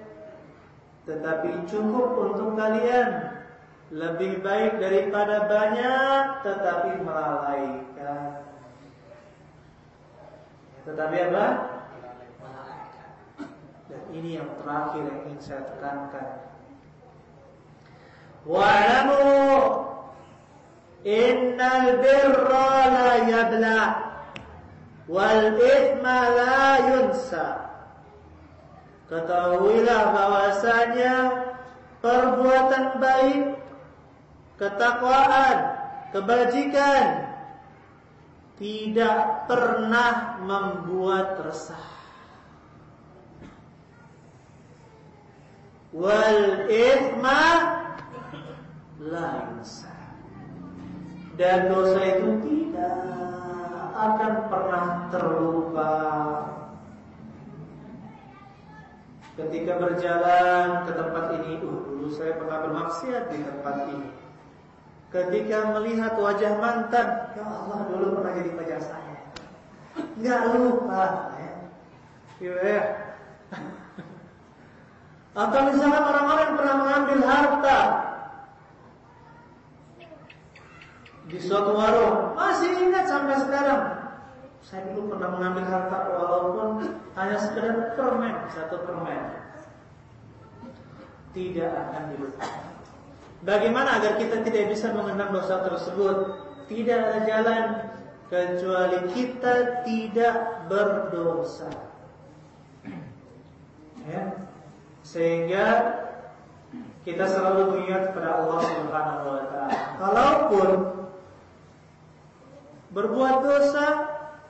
tetapi cukup untuk kalian lebih baik daripada banyak tetapi melalaikan. Tetapi apa? Ini yang terakhir yang ingin saya tekankan. Wa'lamu innal birra la yabla wal ithma la yunsa. Ketahuilah bahwasanya perbuatan baik, ketakwaan, kebajikan tidak pernah membuat resah. Wal ithma la dan dosa itu tidak akan pernah terlupa. Ketika berjalan ke tempat ini uh, dulu saya pernah bermaksiat di tempat ini. Ketika melihat wajah mantan ya Allah dulu pernah jadi pacar saya. Nggak lupa ya, ya. Atau misalkan orang-orang yang pernah mengambil harta di suatu warung, masih ingat sampai sekarang. Saya dulu pernah mengambil harta walaupun hanya sekedar permen, satu permen. Tidak akan dilupakan. Bagaimana agar kita tidak bisa mengenang dosa tersebut? Tidak ada jalan kecuali kita tidak berdosa. Ya, sehingga kita selalu mengingat kepada Allah Subhanahu wa taala. Kalaupun berbuat dosa,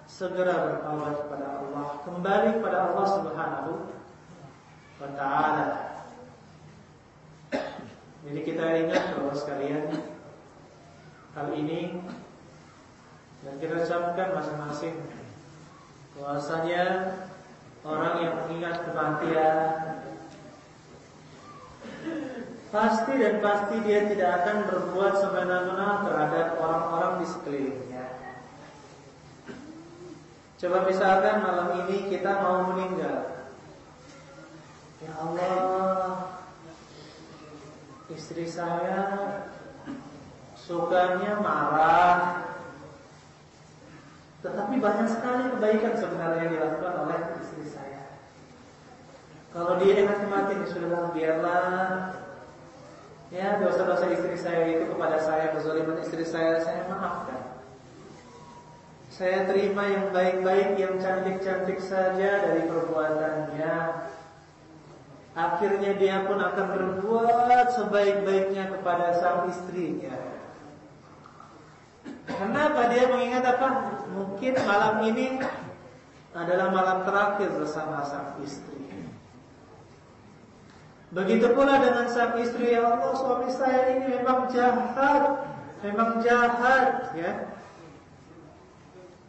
segera bertaubat kepada Allah, kembali kepada Allah Subhanahu wa taala. Jadi kita ingat bahwa sekalian hal ini dan kita camkan masing-masing bahwasanya orang yang mengingat kematian pasti dan pasti dia tidak akan berbuat semena-mena terhadap orang-orang di sekelilingnya. Coba misalkan malam ini kita mau meninggal. Ya Allah, istri saya sukanya marah. Tetapi banyak sekali kebaikan sebenarnya yang dilakukan oleh istri saya. Kalau dia ingat kematian, ya sudah biarlah Ya dosa-dosa istri saya itu kepada saya Kezaliman istri saya Saya maafkan. Saya terima yang baik-baik Yang cantik-cantik saja Dari perbuatannya. Akhirnya dia pun akan berbuat Sebaik-baiknya kepada sang istrinya. Kenapa dia mengingat apa? Mungkin malam ini Adalah malam terakhir bersama sang istri Begitu pula dengan sang istri ya Allah suami saya ini memang jahat, memang jahat ya.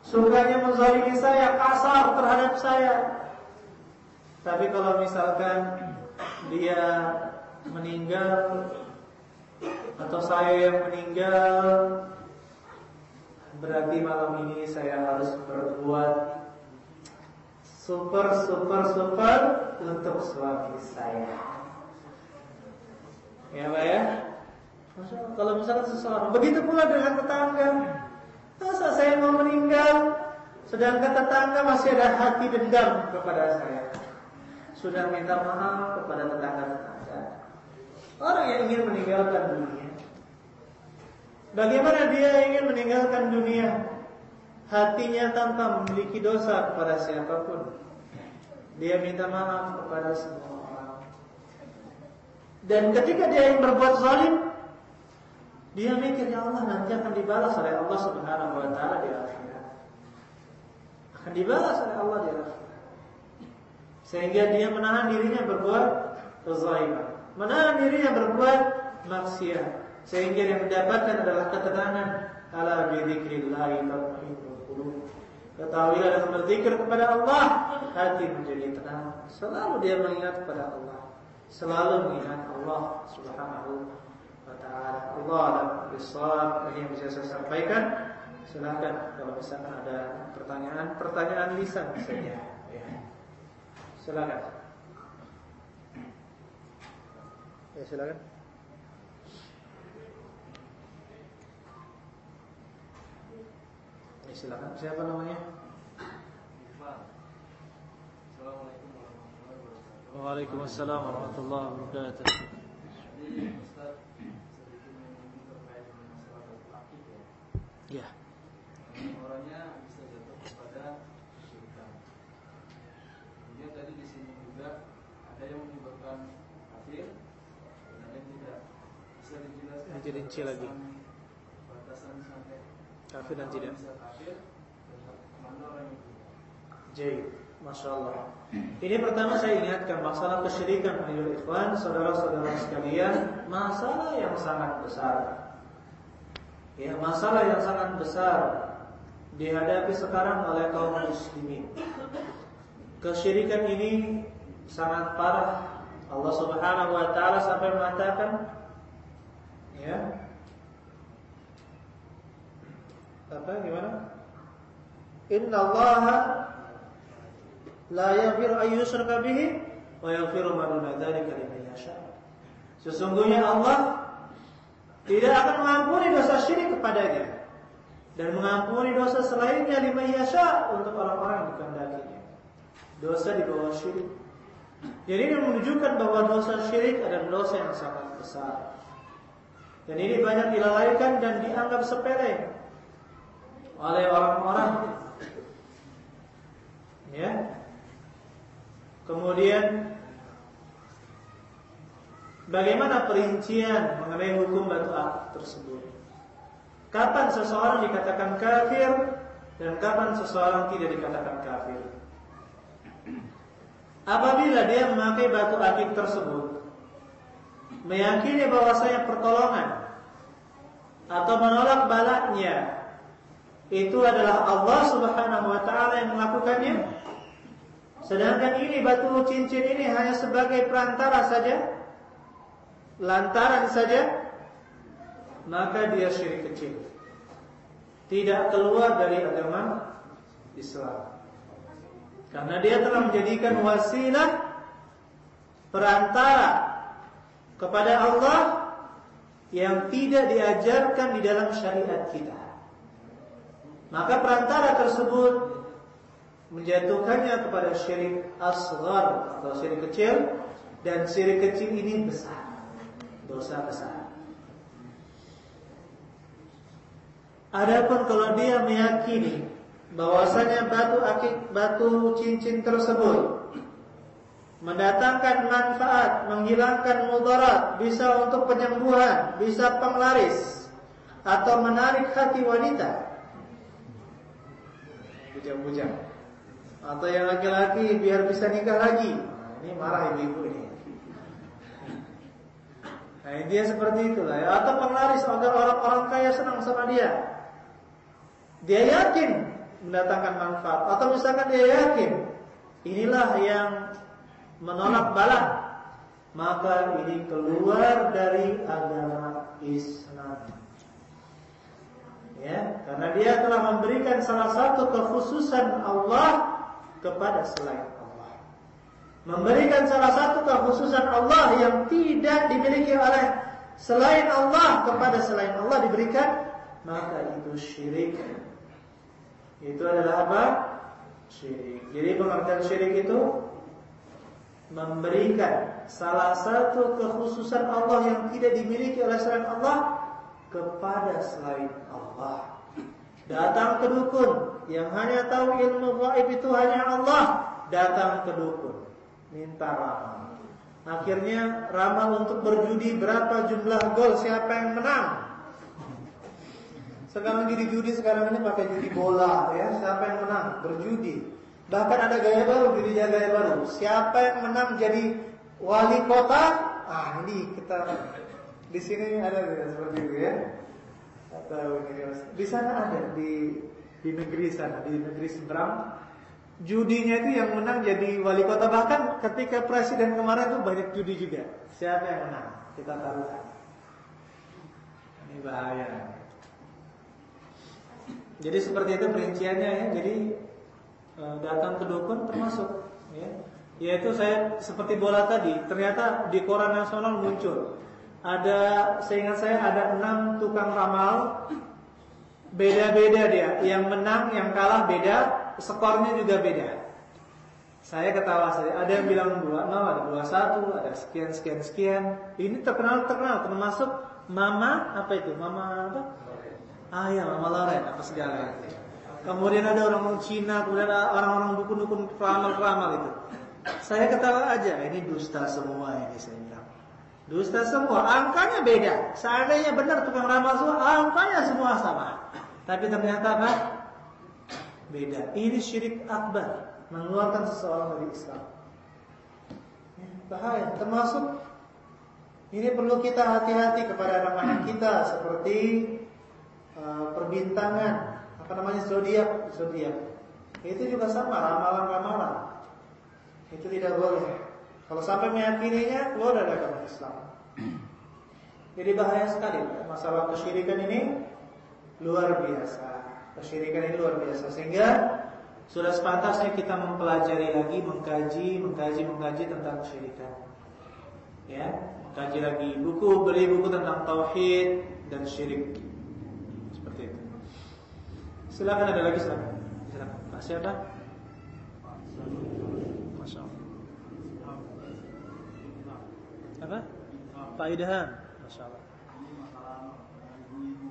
Sukanya menzalimi saya, kasar terhadap saya. Tapi kalau misalkan dia meninggal atau saya yang meninggal berarti malam ini saya harus berbuat super super super untuk suami saya. Ya Pak ya. Kalau misalnya seseorang begitu pula dengan tetangga. Masa saya mau meninggal sedangkan tetangga masih ada hati dendam kepada saya. Sudah minta maaf kepada tetangga-tetangga. Orang yang ingin meninggalkan dunia. Bagaimana dia ingin meninggalkan dunia? Hatinya tanpa memiliki dosa kepada siapa pun. Dia minta maaf kepada semua dan ketika dia yang berbuat zalim, dia mikir ya Allah nanti akan dibalas oleh Allah Subhanahu wa taala di akhirat. Akan dibalas oleh Allah di akhirat. Sehingga dia menahan dirinya berbuat kezaliman, menahan dirinya berbuat maksiat, sehingga yang mendapatkan adalah ketenangan ala tatma'innul qulub. Ketahuilah dengan berzikir kepada Allah, hati menjadi tenang. Selalu dia mengingat kepada Allah selalu mengingat Allah Subhanahu wa taala. Allah alam bisawab ini yang bisa saya sampaikan. Silakan kalau misalkan ada pertanyaan, pertanyaan lisan saja ya. Silakan. Ya, silakan. Ya, silakan. Siapa namanya? Assalamualaikum Waalaikumsalam warahmatullahi wabarakatuh. Ya. Orangnya bisa jatuh kepada. Kemudian tadi di sini juga ada yang menyebabkan kafir dan ada yang tidak. Bisa dijelaskan. Nanti rinci lagi. Batasan sampai kafir dan tidak. Bisa kafir dan ke mana orang itu. Jadi. Masya Allah. Ini pertama saya ingatkan masalah kesyirikan ayol ikhwan, saudara-saudara sekalian, masalah yang sangat besar. Ya, masalah yang sangat besar dihadapi sekarang oleh kaum muslimin. Kesyirikan ini sangat parah. Allah Subhanahu wa taala sampai mengatakan ya. Apa gimana? Inna Allah la yaghfir ayyushraka bihi wa yaghfiru ma duna dzalika yasha. Sesungguhnya Allah tidak akan mengampuni dosa syirik kepadanya dan mengampuni dosa selainnya liman yasha untuk orang-orang yang dikehendakinya. Dosa di bawah syirik. Jadi ini menunjukkan bahwa dosa syirik adalah dosa yang sangat besar. Dan ini banyak dilalaikan dan dianggap sepele oleh orang-orang. Ya, Kemudian bagaimana perincian mengenai hukum batu akik tersebut. Kapan seseorang dikatakan kafir dan kapan seseorang tidak dikatakan kafir. Apabila dia memakai batu akik tersebut meyakini bahwasanya pertolongan atau menolak balaknya itu adalah Allah Subhanahu wa taala yang melakukannya. Sedangkan ini batu cincin ini hanya sebagai perantara saja, lantaran saja, maka dia syirik kecil. Tidak keluar dari agama Islam. Karena dia telah menjadikan wasilah perantara kepada Allah yang tidak diajarkan di dalam syariat kita. Maka perantara tersebut menjatuhkannya kepada syirik asghar atau syirik kecil dan syirik kecil ini besar. Dosa besar. Adapun kalau dia meyakini bahwasanya batu akik batu cincin tersebut mendatangkan manfaat, menghilangkan mudarat, bisa untuk penyembuhan, bisa penglaris atau menarik hati wanita. Bujang-bujang. Atau yang laki-laki biar bisa nikah lagi. Nah, ini marah ibu-ibu ini. Nah, dia seperti itulah ya. Atau penglaris agar orang-orang kaya senang sama dia. Dia yakin mendatangkan manfaat atau misalkan dia yakin inilah yang menolak bala maka ini keluar dari agama Islam. Ya, karena dia telah memberikan salah satu kekhususan Allah kepada selain Allah. Memberikan salah satu kekhususan Allah yang tidak dimiliki oleh selain Allah kepada selain Allah diberikan, maka itu syirik. Itu adalah apa? Syirik. Jadi pengertian syirik itu memberikan salah satu kekhususan Allah yang tidak dimiliki oleh selain Allah kepada selain Allah. Datang ke dukun yang hanya tahu ilmu gaib itu hanya Allah, datang ke dukun minta ramal. Akhirnya ramal untuk berjudi berapa jumlah gol siapa yang menang. Sekarang jadi judi sekarang ini pakai judi bola ya, siapa yang menang berjudi. Bahkan ada gaya baru judi gaya baru. Siapa yang menang jadi wali kota? Ah ini kita di sini ada seperti itu ya. Atau di sana ada di di negeri sana, di negeri seberang. Judinya itu yang menang jadi wali kota bahkan ketika presiden kemarin itu banyak judi juga. Siapa yang menang? Kita taruhkan. Ini bahaya. Jadi seperti itu perinciannya ya. Jadi datang ke dukun termasuk ya. Yaitu saya seperti bola tadi, ternyata di koran nasional muncul ada seingat saya ada enam tukang ramal beda-beda dia. Yang menang yang kalah beda. Skornya juga beda. Saya ketawa saya ada yang bilang dua nol ada dua satu ada sekian sekian sekian. Ini terkenal terkenal termasuk mama apa itu? Mama apa? Ah ya mama Loren apa segala. Kemudian ada orang Cina kemudian orang-orang dukun-dukun ramal-ramal itu. Saya ketawa aja. Ini dusta semua ini saya bilang Dusta semua, angkanya beda. Seandainya benar tukang ramal semua, angkanya semua sama. Tapi ternyata apa? Beda. Ini syirik akbar, mengeluarkan seseorang dari Islam. Bahaya. Termasuk ini perlu kita hati-hati kepada anak-anak kita seperti uh, perbintangan, apa namanya zodiak, zodiak. Itu juga sama ramalan-ramalan. Itu tidak boleh. Kalau sampai meyakininya keluar dari agama Islam. Jadi bahaya sekali masalah kesyirikan ini luar biasa. Kesyirikan ini luar biasa sehingga sudah sepantasnya kita mempelajari lagi, mengkaji, mengkaji, mengkaji tentang kesyirikan. Ya, mengkaji lagi buku, beli buku tentang tauhid dan syirik. Seperti itu. Silakan ada lagi silakan. Silakan. Pak siapa? Masya Allah. Apa? Pak Idham. Masya Allah. Ini masalah ibu-ibu.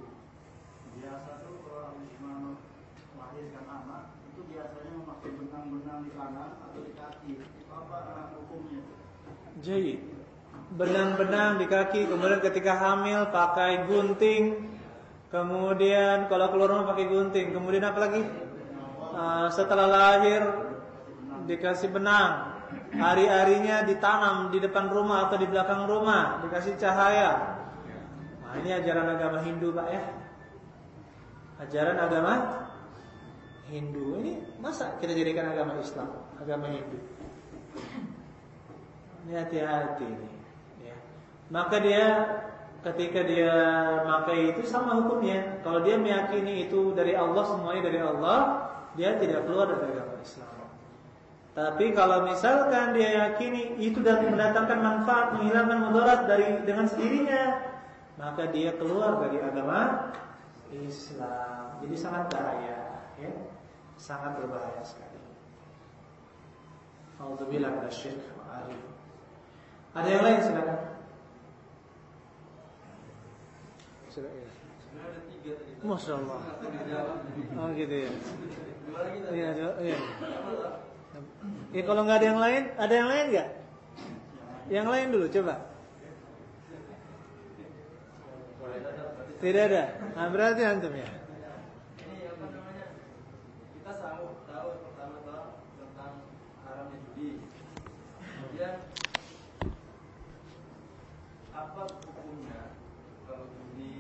Biasa tuh kalau habis melahirkan anak itu biasanya memakai benang-benang di tangan atau di kaki. Apa hukumnya? Jahit. benang-benang di kaki, kemudian ketika hamil pakai gunting, kemudian kalau keluar rumah pakai gunting, kemudian apa lagi? Uh, setelah lahir dikasih benang, hari-harinya ditanam di depan rumah atau di belakang rumah, dikasih cahaya. Nah, ini ajaran agama Hindu, Pak ya. Ajaran agama Hindu ini masa kita jadikan agama Islam, agama Hindu? Ini hati-hati ini. Ya. Maka dia ketika dia pakai itu sama hukumnya. Kalau dia meyakini itu dari Allah semuanya dari Allah, dia tidak keluar dari agama Islam. Tapi kalau misalkan dia yakini itu dan mendatangkan manfaat, menghilangkan mudarat dari dengan sendirinya, maka dia keluar dari agama Islam. Jadi sangat bahaya, ya. Sangat berbahaya sekali. Alhamdulillah minasyirk Ada yang lain silakan. Silakan. Masya Allah. Oh gitu ya. Iya, iya. Ya kalau nggak ada yang lain, ada yang lain nggak? Yang lain dulu coba. Tidak ada. Nah, berarti antum ya. Ini apa namanya? Kita tahu tahu pertama tahu tentang haramnya judi. Kemudian apa hukumnya kalau judi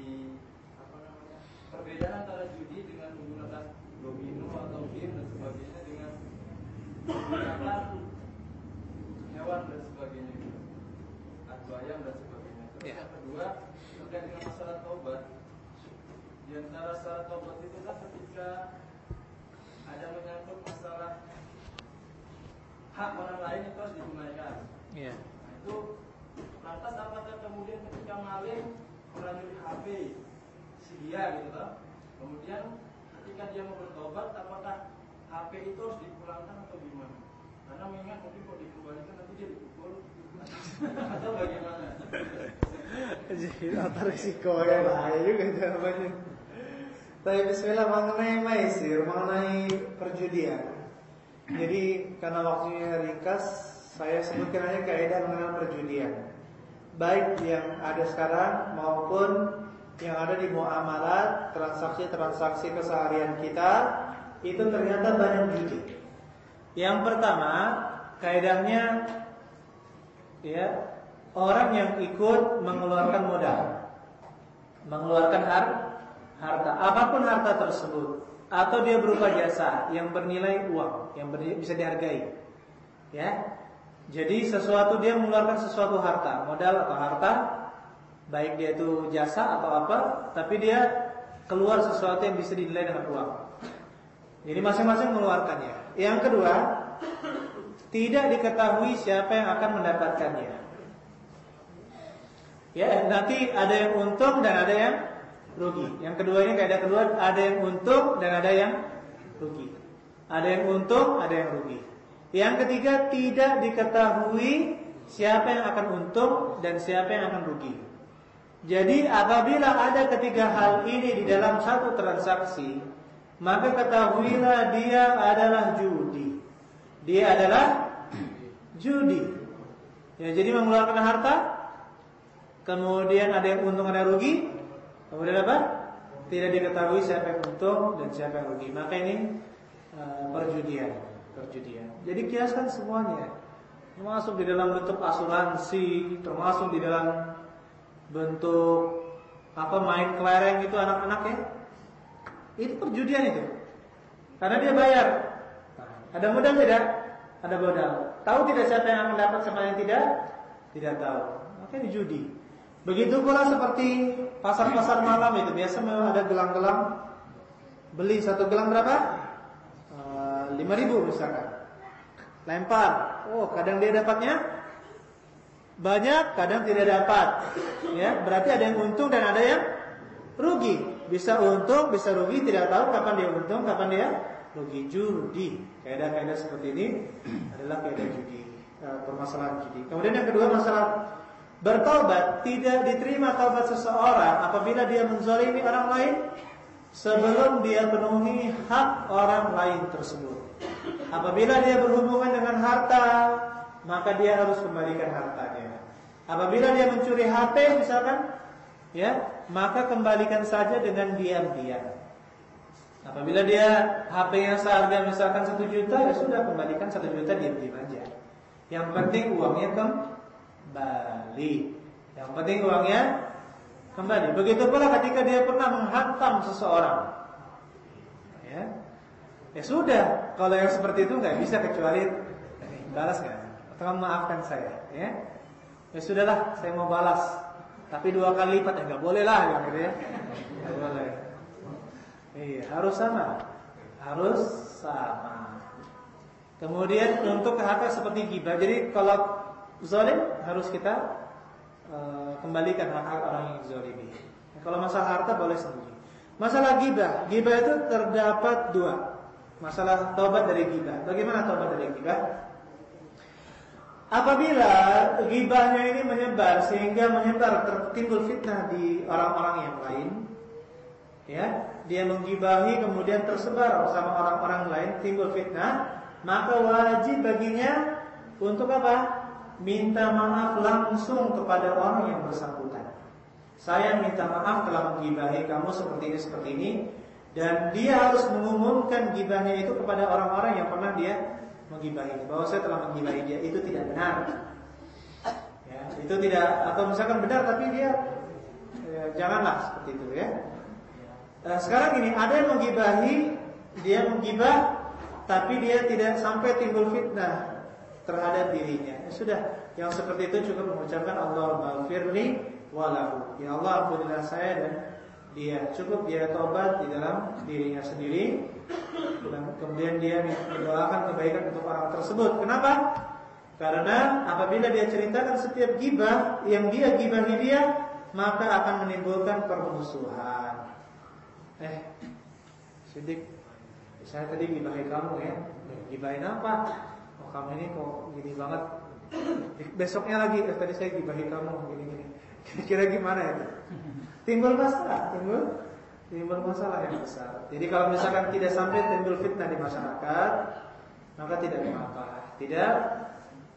apa namanya? Perbedaan antara judi dengan menggunakan domino atau game dan sebagainya dengan menggunakan hewan dan sebagainya adu ayam dan sebagainya. Terus Ya. yang kedua terkait dengan masalah taubat. Di antara syarat taubat itu kan ketika ada menyangkut masalah hak orang lain itu harus ditunaikan. Iya. Nah, itu lantas apakah kemudian ketika maling meracuni HP si dia gitu kan? Kemudian ketika dia mau bertobat apakah HP itu harus dipulangkan atau gimana? Karena mengingat mungkin kalau dikembalikan nanti dia dipukul atau bagaimana? Jadi apa risiko ya bahaya juga jawabannya. Tapi Bismillah mengenai maisir, mengenai perjudian. Jadi karena waktunya ringkas, saya sebutkan aja kaidah mengenai perjudian. Baik yang ada sekarang maupun yang ada di muamalat, transaksi-transaksi keseharian kita, itu ternyata banyak judi. Yang pertama, kaidahnya ya orang yang ikut mengeluarkan modal, mengeluarkan har harta, apa pun harta tersebut, atau dia berupa jasa yang bernilai uang, yang ber- bisa dihargai, ya. Jadi sesuatu dia mengeluarkan sesuatu harta, modal atau harta, baik dia itu jasa atau apa, tapi dia keluar sesuatu yang bisa dinilai dengan uang. Jadi masing-masing mengeluarkannya. Yang kedua, tidak diketahui siapa yang akan mendapatkannya. Ya, nanti ada yang untung dan ada yang rugi. Yang kedua ini kedua ada yang untung dan ada yang rugi. Ada yang untung, ada yang rugi. Yang ketiga tidak diketahui siapa yang akan untung dan siapa yang akan rugi. Jadi apabila ada ketiga hal ini di dalam satu transaksi, maka ketahuilah dia adalah judi. Dia adalah judi. Ya, jadi mengeluarkan harta, kemudian ada yang untung ada yang rugi, kemudian apa? Tidak diketahui siapa yang untung dan siapa yang rugi. Maka ini uh, perjudian, perjudian. Jadi kiaskan semuanya, termasuk di dalam bentuk asuransi, termasuk di dalam bentuk apa main kelereng itu anak-anak ya. Itu perjudian itu. Karena dia bayar. Ada modal tidak? Ada modal. Tahu tidak siapa yang akan dapat siapa yang tidak? Tidak tahu. Maka ini judi. Begitu pula seperti pasar-pasar malam itu biasa memang ada gelang-gelang. Beli satu gelang berapa? Lima ribu misalkan. Lempar. Oh, kadang dia dapatnya banyak, kadang tidak dapat. Ya, berarti ada yang untung dan ada yang rugi. Bisa untung, bisa rugi, tidak tahu kapan dia untung, kapan dia rugi. Judi. Kaidah-kaidah seperti ini adalah kaidah judi, eh, permasalahan judi. Kemudian yang kedua masalah bertobat tidak diterima taubat seseorang apabila dia menzalimi orang lain sebelum dia penuhi hak orang lain tersebut. Apabila dia berhubungan dengan harta, maka dia harus kembalikan hartanya. Apabila dia mencuri HP misalkan, ya, maka kembalikan saja dengan diam-diam. Apabila dia HP-nya seharga misalkan satu juta, ya sudah kembalikan satu juta diam-diam aja. Yang penting uangnya kembali. Yang penting uangnya kembali. Begitu pula ketika dia pernah menghantam seseorang. Ya. Ya sudah, kalau yang seperti itu nggak bisa kecuali eh, balas nggak? Atau maafkan saya, ya. Ya sudahlah, saya mau balas. Tapi dua kali lipat ya nggak boleh lah, gitu ya. Nggak boleh. Iya, harus sama. Harus sama. Kemudian untuk harta seperti gibah. Jadi kalau zalim harus kita uh, kembalikan hak-hak orang yang zalimi. Nah, kalau masalah harta boleh sendiri. Masalah gibah, gibah itu terdapat dua. Masalah tobat dari gibah. Bagaimana tobat dari gibah? Apabila gibahnya ini menyebar sehingga menyebar tertimbul fitnah di orang-orang yang lain, ya, dia menggibahi kemudian tersebar bersama orang-orang lain timbul fitnah, maka wajib baginya untuk apa? Minta maaf langsung kepada orang yang bersangkutan. Saya minta maaf telah menggibahi kamu seperti ini seperti ini dan dia harus mengumumkan gibahnya itu kepada orang-orang yang pernah dia menggibahi bahwa saya telah menggibahi dia itu tidak benar. Ya, itu tidak atau misalkan benar tapi dia ya, janganlah seperti itu ya. Nah, sekarang ini ada yang menggibahi, dia menggibah tapi dia tidak sampai timbul fitnah terhadap dirinya. Ya, sudah, yang seperti itu cukup mengucapkan Allah maghfirli walahu. Ya Allah ampunilah saya dan dia cukup dia tobat di dalam dirinya sendiri dan kemudian dia mendoakan kebaikan untuk orang tersebut. Kenapa? Karena apabila dia ceritakan setiap gibah yang dia gibahi dia, maka akan menimbulkan permusuhan. Eh, Sidik, saya tadi gibahi kamu ya. Gibahin apa? Kamu ini kok gini banget. Besoknya lagi, eh, tadi saya gibahi kamu gini-gini. Kira-kira gimana ya? timbul masalah, timbul timbul masalah yang besar. Jadi kalau misalkan tidak sampai timbul fitnah di masyarakat, maka tidak mengapa. Tidak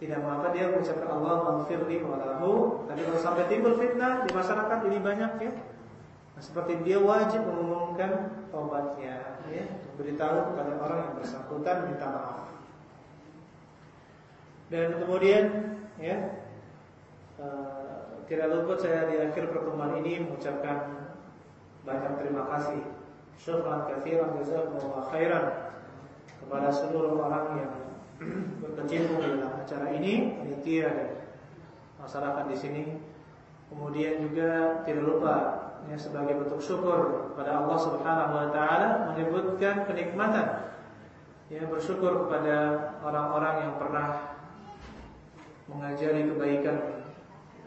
tidak mengapa dia mengucapkan Allah maghfirli wa lahu. Tapi kalau sampai timbul fitnah di masyarakat ini banyak ya. Nah, seperti dia wajib mengumumkan taubatnya, ya, memberitahu kepada orang yang bersangkutan minta maaf. Dan kemudian ya uh, tidak luput saya di akhir pertemuan ini mengucapkan banyak terima kasih. Syukran katsiran jazakumullah khairan kepada seluruh orang yang berkecimpung dalam acara ini, panitia dan masyarakat di sini. Kemudian juga tidak lupa ya sebagai bentuk syukur kepada Allah Subhanahu wa taala menyebutkan kenikmatan ya bersyukur kepada orang-orang yang pernah mengajari kebaikan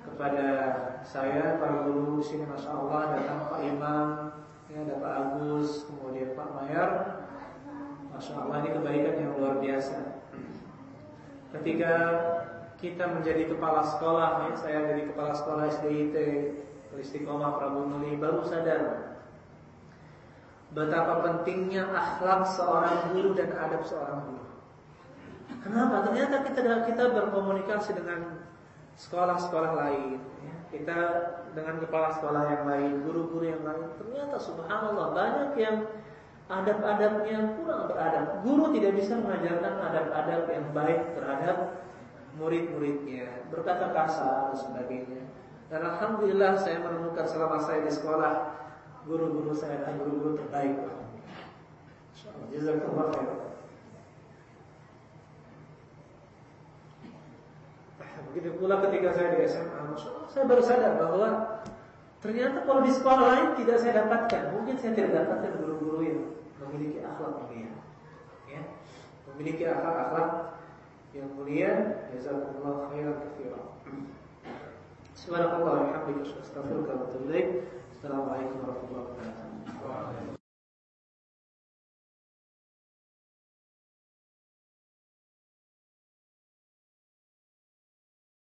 kepada saya para guru di sini masya Allah datang Pak Imam, ya ada Pak Agus, kemudian Pak Mayer, masya Allah ini kebaikan yang luar biasa. Ketika kita menjadi kepala sekolah, ya, saya jadi kepala sekolah SDIT Istiqomah Prabu Muli baru sadar betapa pentingnya akhlak seorang guru dan adab seorang guru. Kenapa? Ternyata kita kita berkomunikasi dengan sekolah-sekolah lain ya. Kita dengan kepala sekolah yang lain Guru-guru yang lain. Ternyata subhanallah banyak yang Adab-adabnya kurang beradab. Guru tidak bisa mengajarkan adab-adab yang baik terhadap Murid-muridnya Berkata kasar dan sebagainya. Dan Alhamdulillah saya menemukan selama saya di sekolah Guru-guru saya dan guru-guru terbaik. Jazakumullah khairan Begitu pula ketika saya di SMA, saya baru sadar bahwa ternyata kalau di sekolah lain tidak saya dapatkan. Mungkin saya tidak dapatkan guru-guru yang memiliki akhlak mulia. Ya, memiliki akhlak-akhlak yang mulia. Jazakumullah khairan katsiran. Subhanallah atubu ilaik. Assalamualaikum warahmatullahi wabarakatuh.